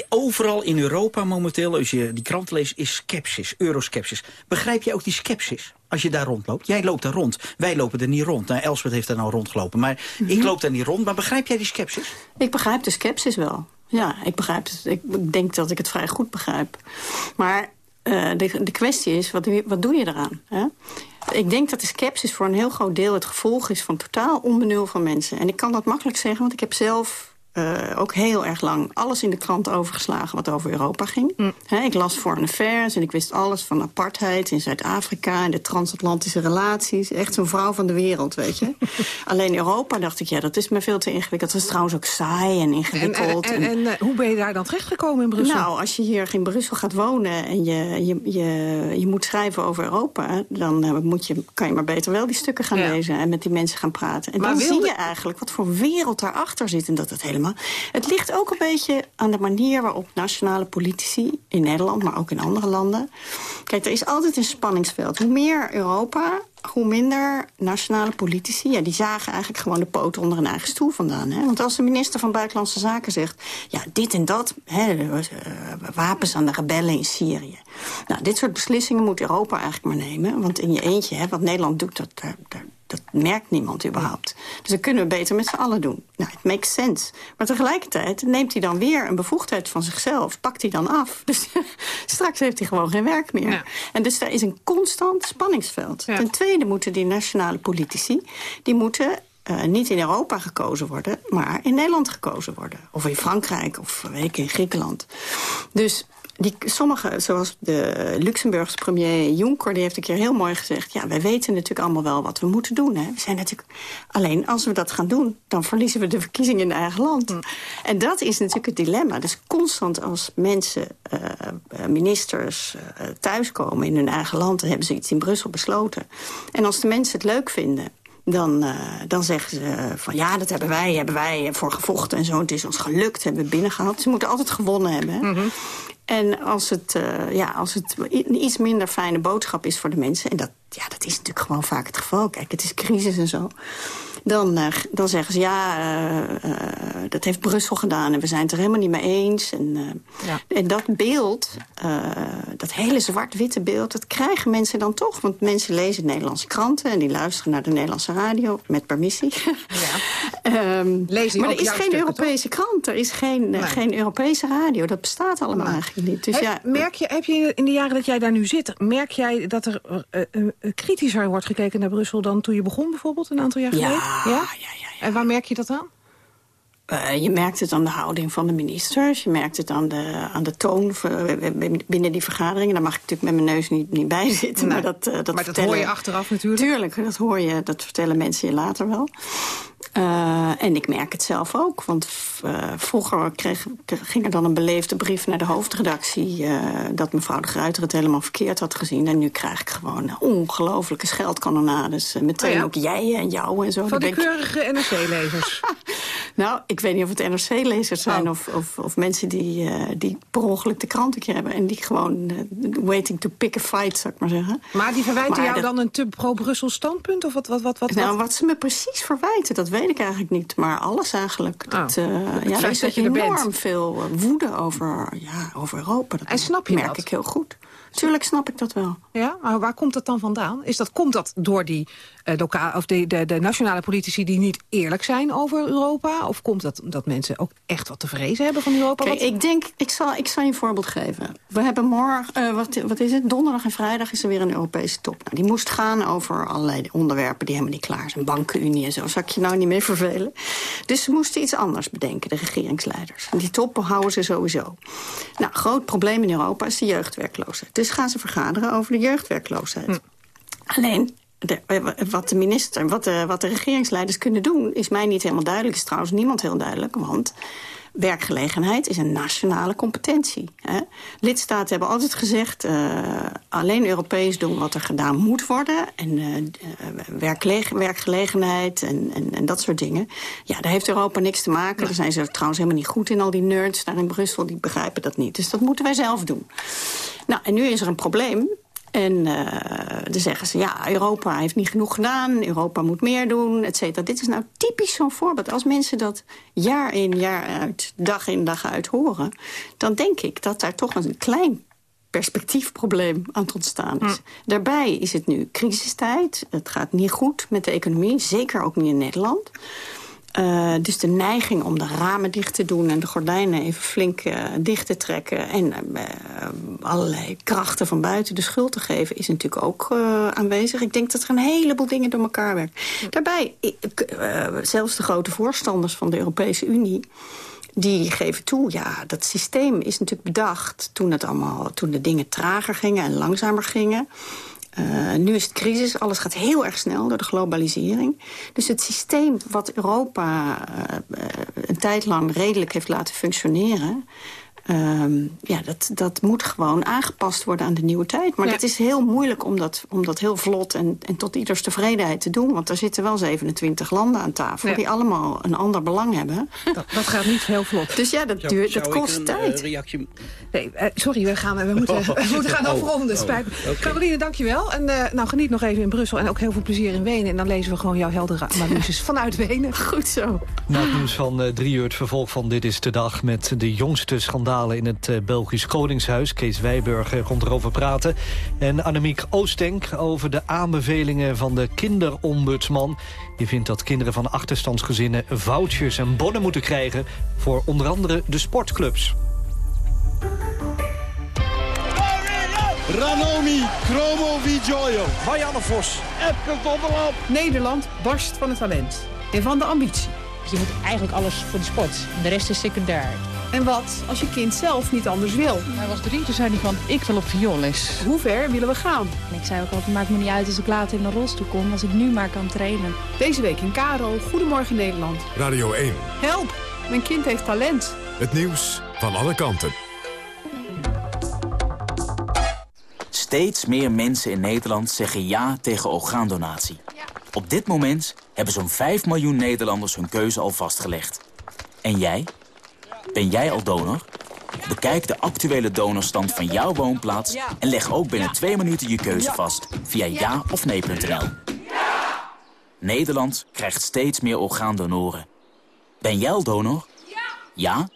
overal in Europa momenteel, als je die krant leest, is skepsis, euroskepsis. Begrijp je ook die skepsis? Als je daar rondloopt. Jij loopt daar rond. Wij lopen er niet rond. Nou, Elspeth heeft daar nou rondgelopen. Maar Mhm. ik loop daar niet rond. Maar begrijp jij die skepsis? Ik begrijp de scepsis wel. Ja, ik begrijp het. Ik denk dat ik het vrij goed begrijp. Maar eh, de, de kwestie is, wat wat doe je eraan? Hè? Ik denk dat de scepsis voor een heel groot deel het gevolg is... van totaal onbenul van mensen. En ik kan dat makkelijk zeggen, want ik heb zelf... eh, ook heel erg lang alles in de krant overgeslagen wat over Europa ging. Hè, ik las Foreign Affairs en ik wist alles van apartheid in Zuid-Afrika... en de transatlantische relaties. Echt zo'n vrouw van de wereld, weet je. Alleen Europa dacht ik, ja, dat is me veel te ingewikkeld. Dat is trouwens ook saai en en, en, ingewikkeld. en, en, eh, hoe ben je daar dan terechtgekomen in Brussel? Nou, als je hier in Brussel gaat wonen en je, je, je, je moet schrijven over Europa... dan eh, moet je, kan je maar beter wel die stukken gaan Ja. lezen en met die mensen gaan praten. En Maar dan wilde- zie je eigenlijk wat voor wereld daarachter zit en dat het helemaal... Het ligt ook een beetje aan de manier waarop nationale politici... in Nederland, maar ook in andere landen... Kijk, er is altijd een spanningsveld. Hoe meer Europa, hoe minder nationale politici... ja, die zagen eigenlijk gewoon de poot onder een eigen stoel vandaan. Hè? Want als de minister van Buitenlandse Zaken zegt... ja, dit en dat, hè, eh, wapens aan de rebellen in Syrië. Nou, dit soort beslissingen moet Europa eigenlijk maar nemen. Want in je eentje, hè, wat Nederland doet, dat, dat merkt niemand überhaupt. Dus dat kunnen we beter met z'n allen doen. Nou, het makes sense. Maar tegelijkertijd neemt hij dan weer een bevoegdheid van zichzelf. Pakt hij dan af. Dus straks heeft hij gewoon geen werk meer. Ja. En dus daar is een constant spanningsveld. Ja. Ten tweede moeten die nationale politici... die moeten eh, niet in Europa gekozen worden... maar in Nederland gekozen worden. Of in Frankrijk, of weet ik, in Griekenland. Dus die, sommige, zoals de Luxemburgse premier Juncker... die heeft een keer heel mooi gezegd... ja, wij weten natuurlijk allemaal wel wat we moeten doen. Hè. We zijn natuurlijk, alleen als we dat gaan doen... dan verliezen we de verkiezingen in eigen land. Mm. En dat is natuurlijk het dilemma. Dus constant als mensen, uh, ministers, uh, thuiskomen in hun eigen land... dan hebben ze iets in Brussel besloten. En als de mensen het leuk vinden dan, uh, dan zeggen ze van ja, dat hebben wij, hebben wij voor gevochten en zo. Het is ons gelukt, hebben we binnengehaald. Ze moeten altijd gewonnen hebben. Mm -hmm. En als het, uh, ja, als het een iets minder fijne boodschap is voor de mensen... en dat, ja, dat is natuurlijk gewoon vaak het geval. Kijk, het is crisis en zo dan, uh, dan zeggen ze ja, uh, uh, dat heeft Brussel gedaan en we zijn het er helemaal niet mee eens. En, ja. en dat beeld, dat hele zwart-witte beeld, dat krijgen mensen dan toch. Want mensen lezen Nederlandse kranten en die luisteren naar de Nederlandse radio, met permissie. Ja. um, Lees maar er is geen Europese toch? krant, er is geen, nee. geen Europese radio. Dat bestaat allemaal nee. eigenlijk niet. Dus ja, merk je, heb je in de jaren dat jij daar nu zit, merk jij dat er kritischer wordt gekeken naar Brussel dan toen je begon bijvoorbeeld een aantal jaar geleden? Ja, ja, ja, ja. En waar merk je dat aan? Uh, je merkt het aan de houding van de ministers. Je merkt het aan de, aan de toon binnen die vergaderingen. Daar mag ik natuurlijk met mijn neus niet, niet bij zitten. Nee, maar dat, uh, dat, maar dat hoor je achteraf natuurlijk. Tuurlijk, dat hoor je. Dat vertellen mensen je later wel. Uh, en ik merk het zelf ook. Want vroeger kreeg, ging er dan een beleefde brief naar de hoofdredactie... dat mevrouw de Gruiter het helemaal verkeerd had gezien. En nu krijg ik gewoon ongelooflijke scheldkanonades. meteen oh ja? ook jij en jou en zo. Van die keurige NRC-lezers. nou, ik weet niet of het NRC-lezers zijn... Oh. Of, of, of, mensen die, uh, die per ongeluk de krant een keer hebben... en die gewoon uh, waiting to pick a fight, zou ik maar zeggen. Maar die verwijten maar jou dat... dan een te pro-Brussel standpunt? Of wat, wat, wat, wat, nou, wat ze me precies verwijten, dat weet ik eigenlijk niet. Maar alles eigenlijk. Dat, oh. uh, ja, er is enorm veel woede over, ja, over Europa. Dat en snap je merk dat? ik heel goed. Tuurlijk snap ik dat wel. Ja, maar waar komt dat dan vandaan? Is dat, komt dat door die, uh, lokaal, of de, de, de nationale politici die niet eerlijk zijn over Europa? Of komt dat dat mensen ook echt wat te vrezen hebben van Europa? Kijk, ik denk, ik zal, ik zal je een voorbeeld geven. We hebben morgen, uh, wat, wat is het? Donderdag en vrijdag is er weer een Europese top. Nou, die moest gaan over allerlei onderwerpen die helemaal niet klaar zijn. Bankenunie en zo. Zal ik je nou niet meer vervelen? Dus ze moesten iets anders bedenken, de regeringsleiders. En die top houden ze sowieso. Nou, groot probleem in Europa is de jeugdwerkloosheid. Dus gaan ze vergaderen over de jeugdwerkloosheid. Hm. Alleen, de, wat de minister, wat de, wat de regeringsleiders kunnen doen... is mij niet helemaal duidelijk. Is trouwens niemand heel duidelijk, want... Werkgelegenheid is een nationale competentie. Hè? Lidstaten hebben altijd gezegd... Uh, alleen Europees doen wat er gedaan moet worden. En uh, werkgelegenheid en, en, en, dat soort dingen. Ja, daar heeft Europa niks te maken. Daar zijn ze trouwens helemaal niet goed in. Al die nerds daar in Brussel, die begrijpen dat niet. Dus dat moeten wij zelf doen. Nou, en nu is er een probleem. En uh, dan zeggen ze, ja, Europa heeft niet genoeg gedaan. Europa moet meer doen, et cetera. Dit is nou typisch zo'n voorbeeld. Als mensen dat jaar in, jaar uit, dag in, dag uit horen... dan denk ik dat daar toch een klein perspectiefprobleem aan het ontstaan is. Hm. Daarbij is het nu crisistijd. Het gaat niet goed met de economie, zeker ook niet in Nederland. Uh, dus de neiging om de ramen dicht te doen... en de gordijnen even flink uh, dicht te trekken... en uh, allerlei krachten van buiten de schuld te geven... is natuurlijk ook aanwezig. Ik denk dat er een heleboel dingen door elkaar werken. Daarbij, zelfs de grote voorstanders van de Europese Unie... die geven toe, ja, dat systeem is natuurlijk bedacht... toen, het allemaal, toen de dingen trager gingen en langzamer gingen... Uh, nu is het crisis, alles gaat heel erg snel door de globalisering. Dus het systeem wat Europa uh, een tijd lang redelijk heeft laten functioneren... Um, ja, dat, dat moet gewoon aangepast worden aan de nieuwe tijd. Maar ja. dat is heel moeilijk om dat, om dat heel vlot en, en tot ieders tevredenheid te doen. Want er zitten wel 27 landen aan tafel ja. die allemaal een ander belang hebben. Dat, dat gaat niet heel vlot. Dus ja, dat, zou, duurt, zou dat kost een, tijd. Uh, reactie... Nee, uh, sorry, we, gaan, we, moeten, we moeten gaan afronden. Oh, Spijt. Okay. Caroline, dankjewel. En uh, nou, geniet nog even in Brussel en ook heel veel plezier in Wenen. En dan lezen we gewoon jouw heldere analyses vanuit Wenen. Goed zo. Na het nieuws van drie uur het vervolg van Dit is de Dag... met de jongste schandalen in het Belgisch Koningshuis. Kees Wijburg komt erover praten. En Annemiek Oostenk over de aanbevelingen van de kinderombudsman. Die vindt dat kinderen van achterstandsgezinnen vouchers en bonnen moeten krijgen... voor onder andere de sportclubs. Ranomi, Chromo Vigioio, Marianne Vos, Epke Zonderland. Nederland barst van het talent en van de ambitie. Je moet eigenlijk alles voor de sport. De rest is secundair. En wat als je kind zelf niet anders wil? Hij was drie, toen zei hij van, ik wil op vioolles. Hoe ver willen we gaan? Ik zei ook altijd, maakt me niet uit als ik later in een rolstoel kom... als ik nu maar kan trainen. Deze week in Karo, Goedemorgen Nederland. Radio 1. Help, mijn kind heeft talent. Het nieuws van alle kanten. Steeds meer mensen in Nederland zeggen ja tegen orgaandonatie. Op dit moment hebben zo'n 5 miljoen Nederlanders hun keuze al vastgelegd. En jij? Ben jij al donor? Bekijk de actuele donorstand van jouw woonplaats... en leg ook binnen twee minuten je keuze vast via ja of nee.nl. Nederland krijgt steeds meer orgaandonoren. Ben jij al donor? Ja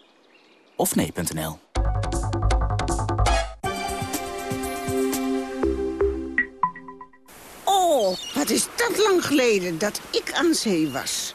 of nee.nl. Oh, wat is dat lang geleden dat ik aan zee was.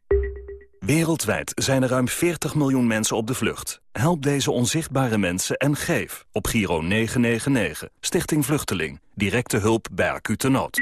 Wereldwijd zijn er ruim 40 miljoen mensen op de vlucht. Help deze onzichtbare mensen en geef op Giro 999, Stichting Vluchteling. Directe hulp bij acute nood.